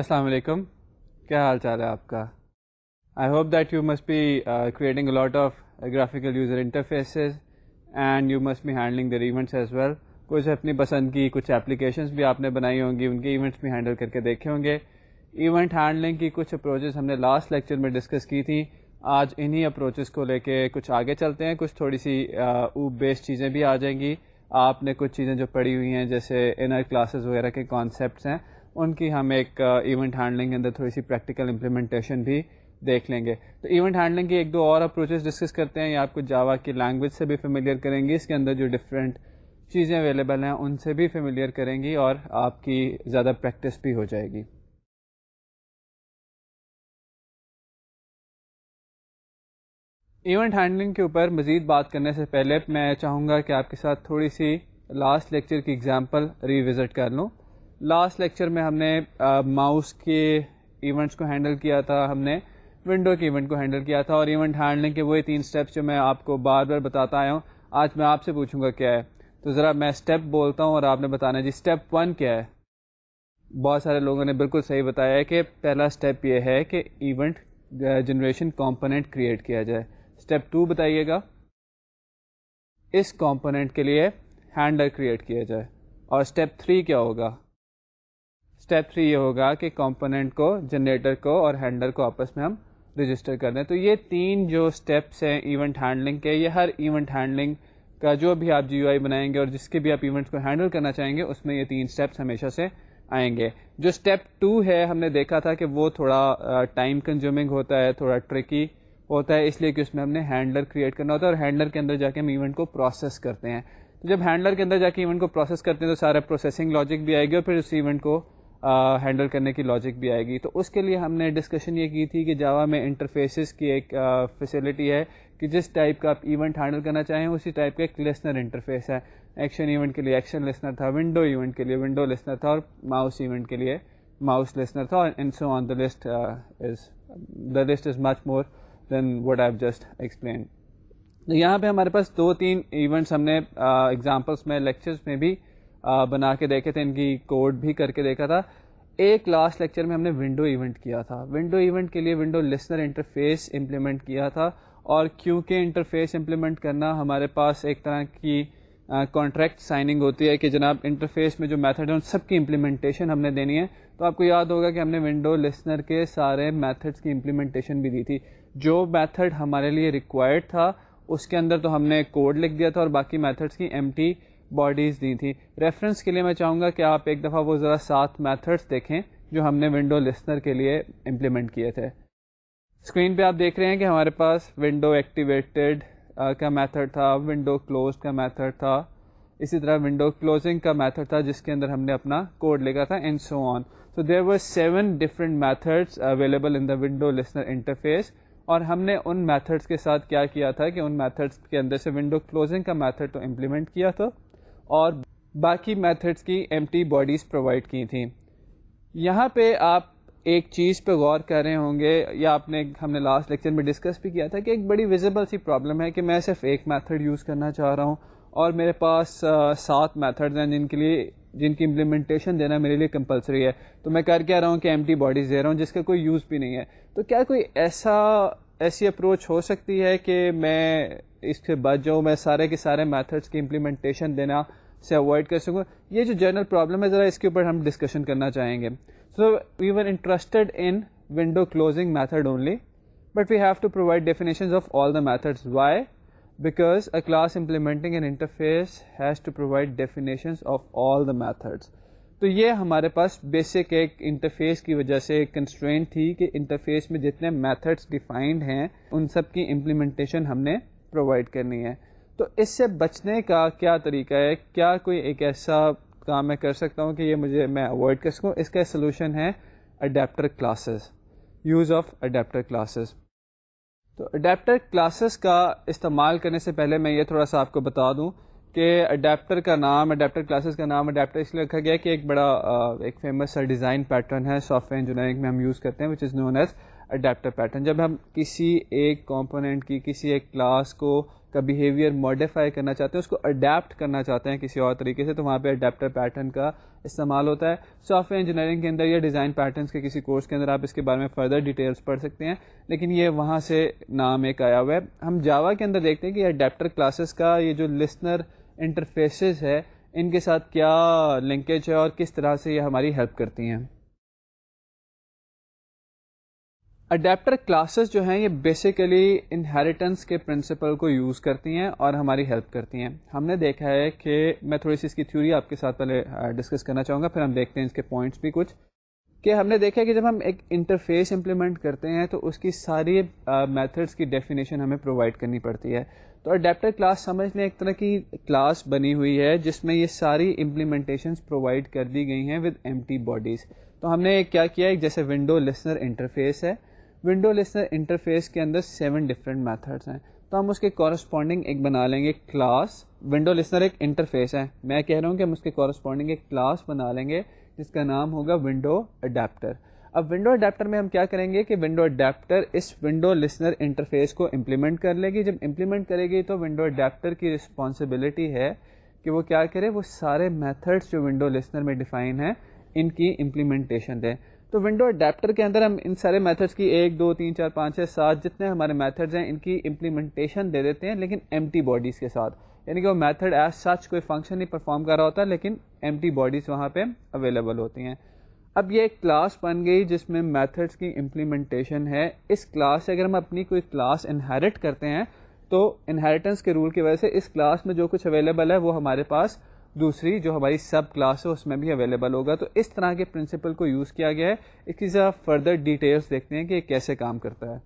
السلام علیکم۔ کیا حال چال ہے آپ کا؟ I hope that you must be creating lot of graphical user interfaces and you must be handling their events as well کچھ اپنی پسند کی کچھ اپلیکیشنس بھی آپ نے بنائی ہوں گی، ان کے ایونٹس بھی ہینڈل کر کے دیکھے ہوں گے۔ ایونٹ ہینڈلنگ کی کچھ اپروچز ہم نے لاسٹ لیکچر میں ڈسکس کی تھیں آج انہی اپروچز کو لے کے کچھ آگے چلتے ہیں۔ کچھ تھوڑی سی uh, اوپ بیسڈ چیزیں بھی آ جائیں گی۔ آپ نے کچھ چیزیں جو پڑھی ہوئی ہیں، جیسے انر کلاسز وغیرہ کے کانسیپٹس ہیں۔ ان کی ہم ایک ایونٹ ہینڈلنگ کے اندر تھوڑی سی پریکٹیکل امپلیمنٹیشن بھی دیکھ لیں گے۔ تو ایونٹ ہینڈلنگ کی ایک دو اور اپروچز ڈسکس کرتے ہیں، یا آپ کو جاوا کی لینگویج سے بھی فیملیئر کریں گی، اس کے اندر جو ڈفرینٹ چیزیں اویلیبل ہیں، ان سے بھی فیملیئر کریں گی اور آپ کی زیادہ پریکٹس بھی ہو جائے گی۔ ایونٹ ہینڈلنگ کے اوپر مزید بات کرنے سے پہلے میں چاہوں گا کہ آپ کے ساتھ تھوڑی سی لاسٹ لیکچر کی ایگزامپل ریوزٹ کر لوں۔ لاسٹ لیکچر میں ہم نے ماؤس کے ایونٹس کو ہینڈل کیا تھا، ہم نے ونڈو کے ایونٹ کو ہینڈل کیا تھا اور ایونٹ ہینڈلنگ کے وہی تین اسٹیپس جو میں آپ کو بار بار بتاتا آیا ہوں۔ آج میں آپ سے پوچھوں گا کیا ہے۔ تو ذرا میں اسٹیپ بولتا ہوں اور آپ نے بتانا جی اسٹیپ ون کیا ہے۔ بہت سارے لوگوں نے بالکل صحیح بتایا ہے کہ پہلا اسٹیپ یہ ہے کہ ایونٹ جنریشن کمپوننٹ کریٹ کیا جائے۔ اسٹیپ ٹو بتائیے گا۔ اس کمپوننٹ کے لیے ہینڈل کریٹ کیا جائے۔ اور اسٹیپ تھری کیا ہوگا؟ اسٹیپ تھری یہ ہوگا کہ کمپوننٹ کو جنریٹر کو اور ہینڈل کو آپس میں ہم رجسٹر کر دیں۔ تو یہ تین جو اسٹیپس ہیں ایونٹ ہینڈلنگ کے، یہ ہر ایونٹ ہینڈلنگ کا جو بھی آپ جی یو آئی بنائیں گے اور جس کے بھی آپ ایونٹس کو ہینڈل کرنا چاہیں گے، اس میں یہ تین اسٹیپس ہمیشہ سے آئیں گے۔ جو اسٹیپ ٹو ہے، ہم نے دیکھا تھا کہ وہ تھوڑا ٹائم کنزیومنگ ہوتا ہے، تھوڑا ٹرکی ہوتا ہے، اس لیے کہ اس میں ہم نے ہینڈلر کریٹ کرنا ہوتا ہے اور ہینڈلر کے اندر جا کے ہم ایونٹ کو پروسیس کرتے ہیں۔ تو جب ہینڈلر کے اندر جا کے ایونٹ کو پروسیس کرتے ہیں تو سارا پروسیسنگ لاجک بھی آئے گی اور پھر اس ایونٹ کو ہینڈل کرنے کی لاجک بھی آئے گی۔ تو اس کے لیے ہم نے ڈسکشن یہ کی تھی کہ جاوا میں انٹرفیسز کی ایک فیسلٹی ہے کہ جس ٹائپ کا آپ ایونٹ ہینڈل کرنا چاہیں، اسی ٹائپ کا ایک لسنر انٹرفیس ہے۔ ایکشن ایونٹ کے لیے ایکشن لسنر تھا ونڈو ایونٹ کے لیے ونڈو لسنر تھا اور ماؤس ایونٹ کے لیے ماؤس لسنر تھا اور and so on the list is the list is much more than what I just explain تو یہاں پہ ہمارے پاس دو تین ایونٹس ہم نے ایگزامپلس میں لیکچرس میں بھی بنا کے دیکھے تھے، ان کی کوڈ بھی کر کے دیکھا تھا۔ ایک لاسٹ لیکچر میں ہم نے ونڈو ایونٹ کیا تھا۔ ونڈو ایونٹ کے لیے ونڈو لسنر انٹرفیس امپلیمنٹ کیا تھا۔ اور کیونکہ انٹرفیس امپلیمنٹ کرنا ہمارے پاس ایک طرح کی کانٹریکٹ سائننگ ہوتی ہے کہ جناب انٹرفیس میں جو میتھڈ ہے، ان سب کی امپلیمنٹیشن ہم نے دینی ہے۔ تو آپ کو یاد ہوگا کہ ہم نے ونڈو لسنر کے سارے میتھڈس کی امپلیمنٹیشن بھی دی تھی۔ جو میتھڈ ہمارے لیے ریکوائرڈ تھا، اس کے اندر تو ہم نے کوڈ لکھ دیا تھا اور باقی میتھڈس کی ایم ٹی باڈیز دی تھی ریفرنس کے لیے میں چاہوں گا کہ آپ ایک دفعہ وہ ذرا سات میتھڈس دیکھیں جو ہم نے ونڈو لسنر کے لیے امپلیمنٹ کیے تھے۔ اسکرین پہ آپ دیکھ رہے ہیں کہ ہمارے پاس ونڈو ایکٹیویٹیڈ کا میتھڈ تھا ونڈو کلوز کا میتھڈ تھا۔ اسی طرح ونڈو کلوزنگ کا میتھڈ تھا جس کے اندر ہم نے اپنا کوڈ لکھا تھا and so on so there were seven different methods available in the window listener interface اور ہم نے ان میتھڈس کے ساتھ کیا کیا تھا کہ ان میتھڈس کے اندر سے ونڈو کلوزنگ کا میتھڈ تو امپلیمنٹ کیا تھا اور باقی میتھڈس کی ایم ٹی باڈیز پرووائڈ کی تھیں۔ یہاں پہ آپ ایک چیز پہ غور کر رہے ہوں گے، یا آپ نے، ہم نے لاسٹ لیکچر میں ڈسکس بھی کیا تھا کہ ایک بڑی ویزیبل سی پرابلم ہے کہ میں صرف ایک میتھڈ یوز کرنا چاہ رہا ہوں اور میرے پاس سات میتھڈز ہیں جن کے لیے، جن کی امپلیمنٹیشن دینا میرے لیے کمپلسری ہے۔ تو میں کر کیا رہا ہوں کہ ایم ٹی باڈیز دے رہا ہوں، جس کا کوئی یوز بھی نہیں ہے۔ تو کیا کوئی ایسا ایسی اپروچ ہو سکتی ہے کہ میں اس سے بچ جاؤں میں سارے کے سارے میتھڈس کی امپلیمنٹیشن دینا سے اوائڈ کر سکوں۔ یہ جو جنرل پرابلم ہے، ذرا اس کے اوپر ہم ڈسکشن کرنا چاہیں گے۔ So we were interested in window closing method only but we have to provide definition of all the methods why because a class implementing an interface has to provide definition of all the methods تو یہ ہمارے پاس basic ایک interface کی وجہ سے ایک constraint تھی کہ انٹرفیس میں جتنے میتھڈس ڈیفائنڈ ہیں، ان سب کی امپلیمنٹیشن ہم نے پرووائڈ کرنی ہے۔ تو اس سے بچنے کا کیا طریقہ ہے؟ کیا کوئی ایک ایسا کام میں کر سکتا ہوں کہ یہ مجھے میں اوائڈ کر سکوں؟ اس کا سلوشن ہے adapter classes use of adapter classes تو اڈیپٹر کلاسز کا استعمال کرنے سے پہلے میں یہ تھوڑا سا آپ کو بتا دوں۔ کہ اڈیپٹر کا نام اڈیپٹر کلاسز کا نام اڈیپٹر اس لیے رکھا گیا کہ ایک بڑا ایک فیمس ڈیزائن پیٹرن ہے سافٹ ویئر انجینئرنگ میں ہم یوز کرتے ہیں which is known as adapter pattern جب ہم کسی ایک کمپوننٹ کی، کسی ایک کلاس کو کا بیہیویئر ماڈیفائی کرنا چاہتے ہیں، اس کو اڈیپٹ کرنا چاہتے ہیں کسی اور طریقے سے، تو وہاں پہ اڈیپٹر پیٹرن کا استعمال ہوتا ہے۔ سافٹ ویئر انجینئرنگ کے اندر یا ڈیزائن پیٹرنس کے کسی کورس کے اندر آپ اس کے بارے میں فردر ڈیٹیلس پڑھ سکتے ہیں، لیکن یہ وہاں سے نام ایک آیا ہوا ہے۔ ہم جاوا کے اندر دیکھتے ہیں کہ اڈیپٹر کلاسز کا یہ جو لسنر انٹرفیسز ہے، ان کے ساتھ کیا لنکیج ہے اور کس طرح سے یہ ہماری ہیلپ کرتی ہیں۔ اڈیپٹر کلاسز جو ہیں، یہ بیسیکلی انہیریٹنس کے پرنسپل کو یوز کرتی ہیں اور ہماری ہیلپ کرتی ہیں۔ ہم نے دیکھا ہے کہ میں تھوڑی سی اس کی تھیوری آپ کے ساتھ پہلے ڈسکس کرنا چاہوں گا، پھر ہم دیکھتے ہیں اس کے پوائنٹس بھی کچھ۔ کہ ہم نے دیکھا کہ جب ہم ایک انٹرفیس امپلیمنٹ کرتے ہیں تو اس کی ساری میتھڈس کی ڈیفینیشن ہمیں پرووائڈ کرنی پڑتی ہے۔ تو اڈیپٹر کلاس سمجھ لیں ایک طرح کی کلاس بنی ہوئی ہے، جس میں یہ ساری امپلیمنٹیشنس پرووائڈ کر دی گئی ہیں ود ایم ٹی باڈیز تو ہم نے کیا کیا؟ ایک جیسے ونڈو لسنر انٹرفیس ہے۔ ونڈو لسنر انٹرفیس کے اندر سیون ڈفرینٹ میتھڈس ہیں۔ تو ہم اس کے کورسپونڈنگ ایک بنا لیں گے کلاس ونڈو لسنر ایک انٹرفیس ہے۔ میں کہہ رہا ہوں کہ ہم اس کے کورسپونڈنگ ایک کلاس بنا لیں گے، جس کا نام ہوگا ونڈو اڈیپٹر اب ونڈو اڈیپٹر میں ہم کیا کریں گے کہ ونڈو اڈیپٹر اس ونڈو لسنر انٹرفیس کو امپلیمنٹ کر لے گی۔ جب امپلیمنٹ کرے گی تو ونڈو اڈیپٹر کی رسپانسبلٹی ہے کہ وہ کیا کرے، وہ سارے میتھڈس جو ونڈو لسنر میں ڈیفائن ہیں، ان کی امپلیمنٹیشن دیں تو ونڈو اڈیپٹر کے اندر ہم ان سارے میتھڈس کی ایک، دو، تین، چار، پانچ، چھ، سات جتنے ہمارے میتھڈز ہیں، ان کی امپلیمنٹیشن دے دیتے ہیں، لیکن ایمٹی باڈیز کے ساتھ۔ یعنی کہ وہ میتھڈ ایز سچ کوئی فنکشن نہیں پرفارم کر رہا ہوتا، لیکن ایمٹی باڈیز وہاں پہ اویلیبل ہوتی ہیں۔ اب یہ ایک کلاس بن گئی جس میں میتھڈس کی امپلیمنٹیشن ہے۔ اس کلاس سے اگر ہم اپنی کوئی کلاس انہیرٹ کرتے ہیں، تو انہیریٹنس کے رول کی وجہ سے اس کلاس میں جو کچھ اویلیبل ہے، وہ ہمارے پاس دوسری جو ہماری سب کلاس ہے، اس میں بھی اویلیبل ہوگا۔ تو اس طرح کے پرنسپل کو یوز کیا گیا ہے۔ اس کی ذرا فردر ڈیٹیلس دیکھتے ہیں کہ یہ کیسے کام کرتا ہے۔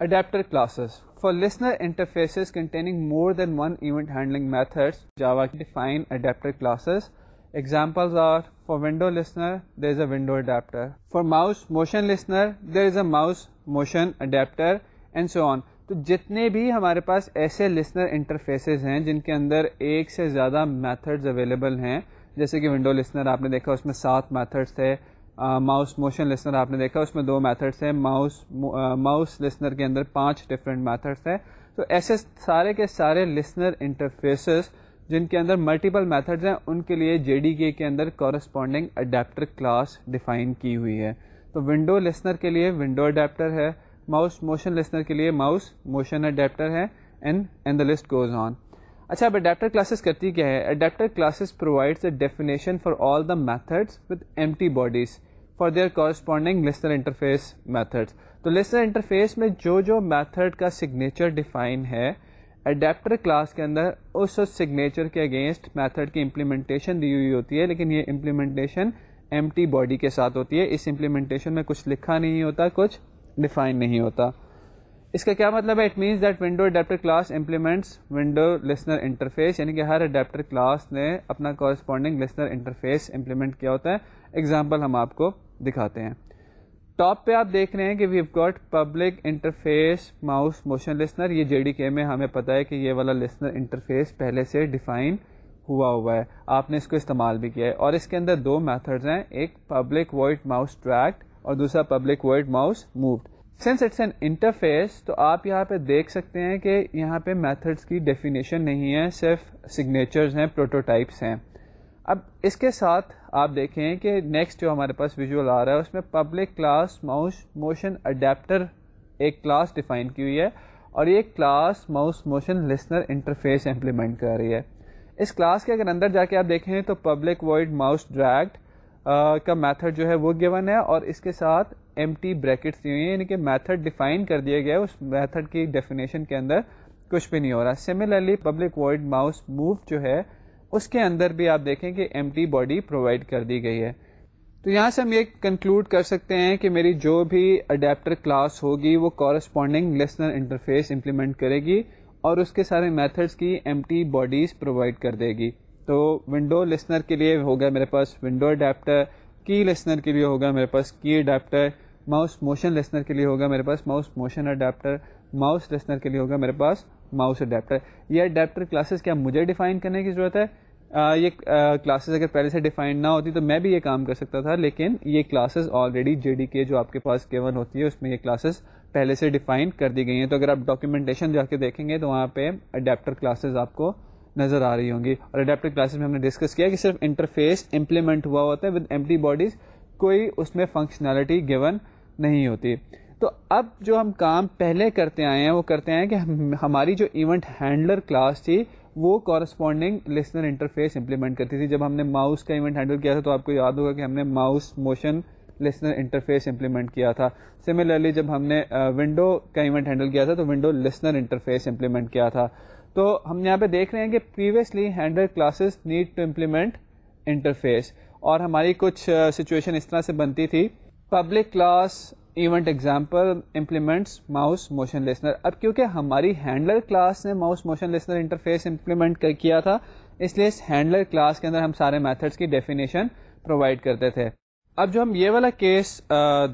Adapter classes for listener interfaces containing more than one event handling methods Java define adapter classes examples are for window listener there is a window adapter for mouse motion listener there is a mouse motion adapter and so on تو جتنے بھی ہمارے پاس ایسے listener interfaces ہیں جن کے اندر ایک سے زیادہ میتھڈز اویلیبل ہیں، جیسے کہ ونڈو لسنر آپ نے دیکھا، اس میں سات میتھڈس تھے ماؤس موشن لسنر آپ نے دیکھا، اس میں دو میتھڈس تھے ماؤس ماؤس لسنر کے اندر پانچ ڈفرینٹ میتھڈس تھے تو ایسے سارے کے سارے لسنر انٹرفیسز جن کے اندر ملٹیپل میتھڈز ہیں، ان کے لیے جے ڈی کے کے اندر کورسپونڈنگ اڈیپٹر کلاس ڈیفائن کی ہوئی ہے۔ تو ونڈو لسنر کے لیے ونڈو اڈیپٹر ہے ماؤس موشن لسنر کے لیے ماؤس موشن اڈیپٹر ہے and and the list goes on اچھا اب اڈیپٹر کلاسز کرتی کیا ہے؟ Adapter classes provide definition for all the methods with empty bodies for their corresponding listener interface methods تو listener interface میں جو جو میتھڈ کا سگنیچر ڈیفائن ہے اڈیپٹر کلاس کے اندر اس سگنیچر کے اگینسٹ میتھڈ کی امپلیمنٹیشن دی ہوئی ہوتی ہے، لیکن یہ امپلیمنٹیشن ایم ٹی باڈی کے ساتھ ہوتی ہے۔ اس امپلیمنٹیشن میں کچھ لکھا نہیں ہوتا، کچھ ڈیفائن نہیں ہوتا۔ اس کا کیا مطلب ہے؟ It means that window adapter class implements window listener interface یعنی کہ ہر اڈیپٹر کلاس نے اپنا کورسپونڈنگ لسنر انٹرفیس امپلیمنٹ کیا ہوتا ہے۔ ایگزامپل ہم آپ کو دکھاتے ہیں۔ ٹاپ پہ آپ دیکھ رہے ہیں کہ we've got public interface mouse motion listener یہ جے ڈی کے میں ہمیں پتا ہے کہ یہ والا لسنر انٹرفیس پہلے سے ڈیفائن ہوا ہوا ہے۔ آپ نے اس کو استعمال بھی کیا ہے۔ اور اس کے اندر دو میتھڈز ہیں، ایک پبلک وائٹ ماؤس ٹریکٹ اور دوسرا public void mouse moved since it's an interface تو آپ یہاں پہ دیکھ سکتے ہیں کہ یہاں پہ میتھڈس کی ڈیفینیشن نہیں ہے، صرف سگنیچرز ہیں پروٹوٹائپس ہیں۔ اب اس کے ساتھ آپ دیکھیں کہ نیکسٹ جو ہمارے پاس ویژول آ رہا ہے، اس میں public class mouse motion adapter ایک کلاس ڈیفائن کی ہوئی ہے اور یہ class mouse motion listener interface implement کر رہی ہے۔ اس کلاس کے اگر اندر جا کے آپ دیکھیں تو پبلک وائڈ ماؤس ڈریکٹ کا میتھڈ جو ہے وہ گیون ہے اور اس کے ساتھ ایم ٹی بریکٹس دی ہوئی ہیں یعنی کہ میتھڈ ڈیفائن کر دیا گیا ہے۔ اس میتھڈ کی ڈیفینیشن کے اندر کچھ بھی نہیں ہو رہا۔ Similarly public void mouse move جو ہے اس کے اندر بھی آپ دیکھیں کہ ایم ٹی باڈی پرووائڈ کر دی گئی ہے۔ تو یہاں سے ہم یہ کنکلوڈ کر سکتے ہیں کہ میری جو بھی اڈیپٹر کلاس ہوگی وہ کورسپونڈنگ لسنر انٹرفیس امپلیمنٹ کرے گی اور اس کے سارے میتھڈس کی ایم ٹی باڈیز پرووائڈ کر دے گی۔ تو ونڈو لسنر کے لیے ہوگا میرے پاس ونڈو اڈیپٹر کی لسنر کے لیے ہوگا میرے پاس کی اڈیپٹر ماؤس موشن لسنر کے لیے ہوگا میرے پاس mouse motion adapter mouse listener کے لیے ہوگا میرے پاس ماؤس اڈیپٹر یہ اڈیپٹر کلاسز کیا مجھے ڈیفائن کرنے کی ضرورت ہے؟ یہ کلاسز اگر پہلے سے ڈیفائنڈ نہ ہوتی تو میں بھی یہ کام کر سکتا تھا، لیکن یہ کلاسز آلریڈی جے ڈی کے جو آپ کے پاس کیون ہوتی ہے، اس میں یہ کلاسز پہلے سے ڈیفائن کر دی گئی ہیں۔ تو اگر آپ ڈاکیومنٹیشن جا کے دیکھیں گے تو وہاں پہ اڈیپٹر کلاسز آپ کو نظر آ رہی ہوں گی۔ اور اڈیپٹر کلاسز میں ہم نے ڈسکس کیا کہ صرف انٹرفیس امپلیمنٹ ہوا ہوتا ہے ود ایمٹی باڈیز کوئی اس میں فنکشنالٹی گیون نہیں ہوتی۔ تو اب جو ہم کام پہلے کرتے آئے ہیں، وہ کرتے ہیں کہ ہماری جو ایونٹ ہینڈلر کلاس تھی وہ کورسپونڈنگ لسنر انٹرفیس امپلیمنٹ کرتی تھی۔ جب ہم نے ماؤس کا ایونٹ ہینڈل کیا تھا تو آپ کو یاد ہوگا کہ ہم نے mouse motion listener interface implement کیا تھا۔ سملرلی جب ہم نے ونڈو کا ایونٹ ہینڈل کیا تھا تو ونڈو لسنر انٹرفیس امپلیمنٹ کیا تھا۔ تو ہم یہاں پہ دیکھ رہے ہیں کہ previously handle classes need to implement interface اور ہماری کچھ سچویشن اس طرح سے بنتی تھی۔ Public class event example implements mouse motion listener اب کیونکہ ہماری ہینڈلر کلاس نے mouse motion listener interface implement کیا تھا، اس لیے اس ہینڈلر کلاس کے اندر ہم سارے میتھڈس کی ڈیفینیشن پرووائڈ کرتے تھے۔ اب جو ہم یہ والا کیس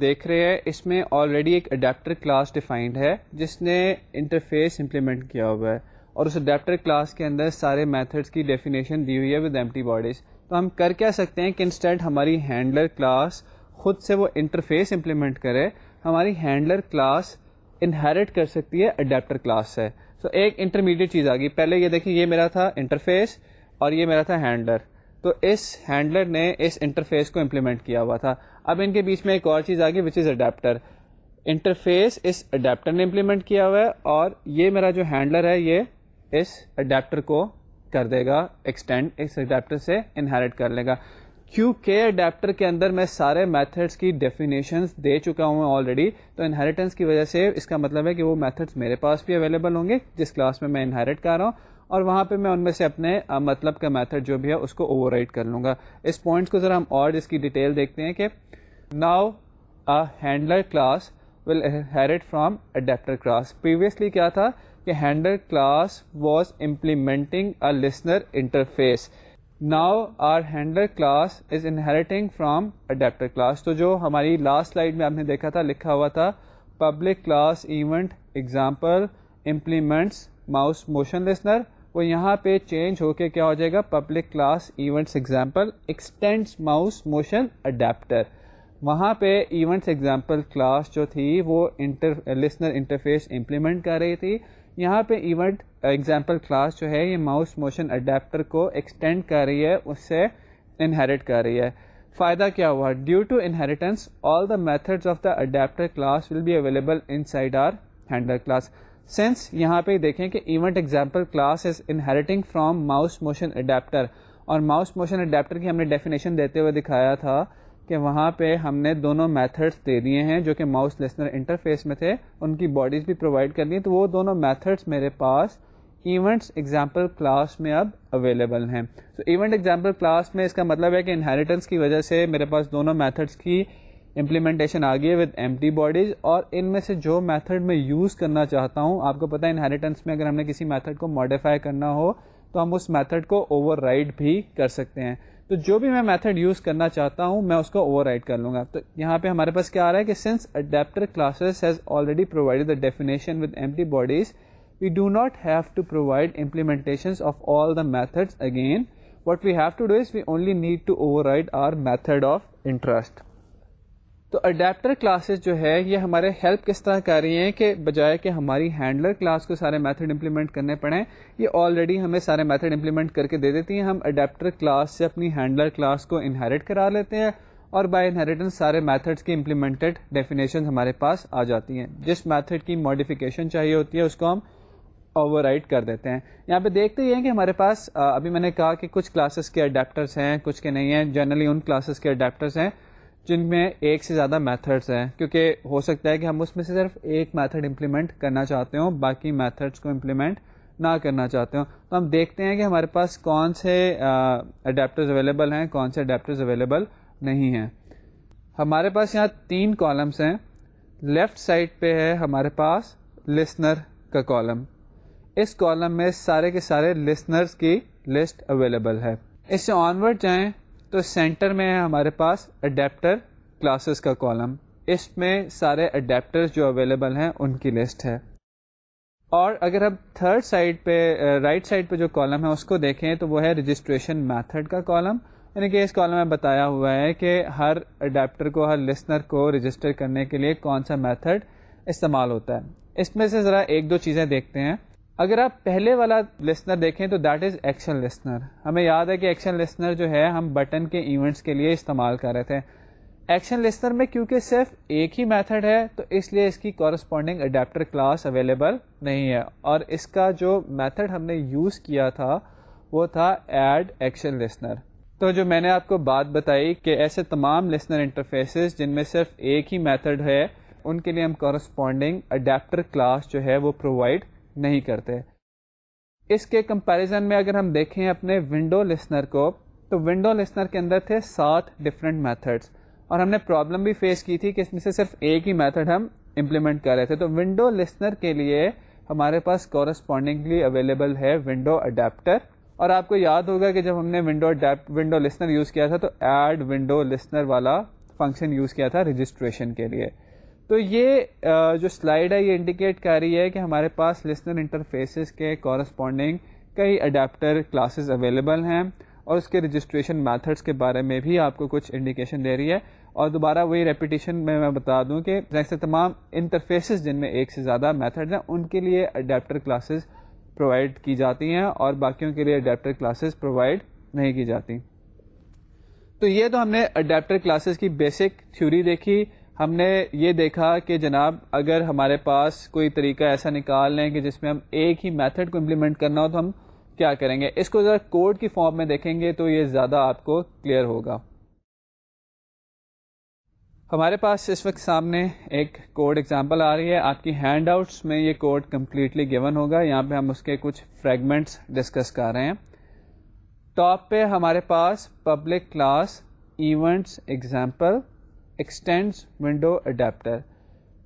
دیکھ رہے ہیں، اس میں آلریڈی ایک اڈیپٹر کلاس ڈیفائنڈ ہے، جس نے انٹرفیس امپلیمنٹ کیا ہوا ہے۔ اور اس اڈیپٹر کلاس کے اندر سارے میتھڈس کی ڈیفینیشن دی ہوئی ہے ود ایمٹی باڈیز تو ہم کر کیا سکتے ہیں کہ انسٹینٹ ہماری ہینڈلر کلاس خود سے وہ انٹرفیس امپلیمنٹ کرے ہماری ہینڈلر کلاس انہیرٹ کر سکتی ہے اڈیپٹر کلاس سے۔ سو so, ایک انٹرمیڈیٹ چیز آ گئی۔ پہلے یہ دیکھیں یہ میرا تھا انٹرفیس اور یہ میرا تھا ہینڈلر تو اس ہینڈلر نے اس انٹرفیس کو امپلیمنٹ کیا ہوا تھا۔ اب ان کے بیچ میں ایک اور چیز آ گئی وچ از اڈیپٹر انٹرفیس اس اڈیپٹر نے امپلیمنٹ کیا ہوا ہے اور یہ میرا جو ہینڈلر ہے یہ اس اڈیپٹر کو کر دے گا ایکسٹینڈ اس اڈیپٹر سے انہیرٹ کر لے گا۔ کیوں کے اڈیپٹر کے اندر میں سارے میتھڈس کی ڈیفینیشنس دے چکا ہوں آلریڈی تو انہیریٹنس کی وجہ سے اس کا مطلب ہے کہ وہ میتھڈس میرے پاس بھی اویلیبل ہوں گے، جس کلاس میں میں انہیریٹ کر رہا ہوں، اور وہاں پہ میں ان میں سے اپنے مطلب کا میتھڈ جو بھی ہے اس کو اوور رائٹ کر لوں گا۔ اس پوائنٹس کو ذرا ہم اور اس کی ڈیٹیل دیکھتے ہیں کہ now handler class will inherit from adapter class previously کیا تھا کہ handler class was implementing a listener interface now our handler class is inheriting from adapter class تو جو ہماری لاسٹ سلائڈ میں آپ نے دیکھا تھا، لکھا ہوا تھا public class event example implements mouse motion listener وہ یہاں پہ چینج ہو کے کیا ہو جائے گا؟ Public class events example extends mouse motion adapter وہاں پہ ایونٹس ایگزامپل کلاس جو تھی، وہ انٹر لسنر انٹرفیس امپلیمنٹ کر رہی تھی۔ یہاں پہ ایونٹ ایگزامپل کلاس جو ہے، یہ ماؤس موشن اڈیپٹر کو ایکسٹینڈ کر رہی ہے اس سے انہیریٹ کر رہی ہے۔ فائدہ کیا ہوا؟ Due to inheritance all the methods of the adapter class will be available inside our handler class since یہاں پہ دیکھیں کہ event example class is inheriting from mouse motion adapter اور ماؤس موشن اڈیپٹر کی ہم نے ڈیفینیشن دیتے ہوئے دکھایا تھا۔ کہ وہاں پہ ہم نے دونوں میتھڈس دے دیے ہیں جو کہ ماؤس لیسنر انٹرفیس میں تھے، ان کی باڈیز بھی پرووائڈ کر دی تو وہ دونوں میتھڈس میرے پاس ایونٹس ایگزامپل کلاس میں اب اویلیبل ہیں۔ تو ایونٹ ایگزامپل کلاس میں اس کا مطلب ہے کہ انہیریٹنس کی وجہ سے میرے پاس دونوں میتھڈس کی امپلیمنٹیشن آ گئی ہے ود ایم ٹی باڈیز اور ان میں سے جو میتھڈ میں یوز کرنا چاہتا ہوں، آپ کو پتا ہے انہیریٹنس میں اگر ہم نے کسی میتھڈ کو ماڈیفائی کرنا ہو، تو ہم اس میتھڈ کو اوور رائڈ بھی کر سکتے ہیں۔ تو جو بھی میں میتھڈ یوز کرنا چاہتا ہوں، میں اس کو اوور رائڈ کر لوں گا۔ تو یہاں پہ ہمارے پاس کیا آ رہا ہے کہ since adapter classes has already provide the definition with empty bodies we do not have to provide implementation of all the methods again what we have to do is we only need to override our method of interest تو adapter classes جو ہے، یہ ہمارے help کس طرح کر رہی ہیں کہ بجائے کہ ہماری ہینڈلر کلاس کو سارے میتھڈ امپلیمنٹ کرنے پڑیں، یہ آلریڈی ہمیں سارے میتھڈ امپلیمنٹ کر کے دے دیتی ہیں۔ ہم اڈیپٹر کلاس سے اپنی ہینڈلر کلاس کو انہیریٹ کرا لیتے ہیں اور بائی انہیریٹنس سارے میتھڈس کی امپلیمنٹڈ ڈیفینیشن ہمارے پاس آ جاتی ہیں۔ جس میتھڈ کی ماڈیفکیشن چاہیے ہوتی ہے، اس کو ہم اوور رائٹ کر دیتے ہیں۔ یہاں پہ دیکھتے ہی ہیں کہ ہمارے پاس ابھی میں نے کہا کہ کچھ کلاسز کے اڈیپٹرس ہیں، کچھ کے نہیں ہیں۔ جنرلی ان کلاسز کے اڈیپٹرس ہیں۔ جن میں ایک سے زیادہ میتھڈس ہیں، کیونکہ ہو سکتا ہے کہ ہم اس میں سے صرف ایک میتھڈ امپلیمنٹ کرنا چاہتے ہوں، باقی میتھڈس کو امپلیمنٹ نہ کرنا چاہتے ہوں۔ تو ہم دیکھتے ہیں کہ ہمارے پاس کون سے اڈیپٹرز اویلیبل ہیں، کون سے اڈیپٹرز اویلیبل نہیں ہیں۔ ہمارے پاس یہاں تین کالمس ہیں۔ لیفٹ سائڈ پہ ہے ہمارے پاس لسنر کا کالم اس کالم میں سارے کے سارے لسنرس کی لسٹ اویلیبل ہے۔ اس سے آنورڈ جائیں تو سینٹر میں ہے ہمارے پاس اڈیپٹر کلاسز کا کالم۔ اس میں سارے اڈیپٹر جو اویلیبل ہیں ان کی لسٹ ہے۔ اور اگر ہم تھرڈ سائڈ پہ، رائٹ سائڈ پہ جو کالم ہے اس کو دیکھیں تو وہ ہے رجسٹریشن میتھڈ کا کالم۔ یعنی کہ اس کالم میں بتایا ہوا ہے کہ ہر اڈیپٹر کو، ہر لسنر کو رجسٹر کرنے کے لیے کون سا میتھڈ استعمال ہوتا ہے۔ اس میں سے ذرا ایک دو چیزیں دیکھتے ہیں۔ اگر آپ پہلے والا لسنر دیکھیں تو دیٹ از ایکشن لسنر ہمیں یاد ہے کہ ایکشن لسنر جو ہے، ہم بٹن کے ایونٹس کے لیے استعمال کر رہے تھے۔ ایکشن لسنر میں کیونکہ صرف ایک ہی میتھڈ ہے، تو اس لیے اس کی کورسپونڈنگ اڈیپٹر کلاس اویلیبل نہیں ہے۔ اور اس کا جو میتھڈ ہم نے یوز کیا تھا، وہ تھا ایڈ ایکشن لسنر تو جو میں نے آپ کو بات بتائی کہ ایسے تمام لسنر انٹرفیسز جن میں صرف ایک ہی میتھڈ ہے، ان کے لیے ہم کورسپونڈنگ اڈیپٹر کلاس جو ہے، وہ پرووائڈ نہیں کرتے۔ اس کے کمپیریزن میں اگر ہم دیکھیں اپنے ونڈو لسنر کو، تو ونڈو لسنر کے اندر تھے سات ڈفرینٹ میتھڈس اور ہم نے پرابلم بھی فیس کی تھی کہ اس میں سے صرف ایک ہی میتھڈ ہم امپلیمنٹ کر رہے تھے۔ تو ونڈو لسنر کے لیے ہمارے پاس کورسپونڈنگلی اویلیبل ہے ونڈو اڈیپٹر اور آپ کو یاد ہوگا کہ جب ہم نے ونڈو ونڈو لسنر یوز کیا تھا، تو ایڈ ونڈو لسنر والا فنکشن یوز کیا تھا رجسٹریشن کے لیے۔ تو یہ جو سلائڈ ہے یہ انڈیکیٹ کر رہی ہے کہ ہمارے پاس لسنر انٹرفیسز کے کورسپونڈنگ کئی اڈیپٹر کلاسز اویلیبل ہیں اور اس کے رجسٹریشن میتھڈس کے بارے میں بھی آپ کو کچھ انڈیکیشن دے رہی ہے اور دوبارہ وہی ریپیٹیشن میں میں بتا دوں کہ جیسے تمام انٹرفیسز جن میں ایک سے زیادہ میتھڈ ہیں، ان کے لیے اڈیپٹر کلاسز پرووائڈ کی جاتی ہیں اور باقیوں کے لیے اڈیپٹر کلاسز پرووائڈ نہیں کی جاتی۔ تو یہ تو ہم نے اڈیپٹر کلاسز کی بیسک تھیوری دیکھی۔ ہم نے یہ دیکھا کہ جناب اگر ہمارے پاس کوئی طریقہ ایسا نکال لیں کہ جس میں ہم ایک ہی میتھڈ کو امپلیمنٹ کرنا ہو تو ہم کیا کریں گے؟ اس کو ذرا کوڈ کی فارم میں دیکھیں گے تو یہ زیادہ آپ کو کلیئر ہوگا۔ ہمارے پاس اس وقت سامنے ایک کوڈ ایگزامپل آ رہی ہے۔ آپ کی ہینڈ آؤٹس میں یہ کوڈ کمپلیٹلی گیون ہوگا۔ یہاں پہ ہم اس کے کچھ فریگمنٹس ڈسکس کر رہے ہیں۔ ٹاپ پہ ہمارے پاس public class events example extend window adapter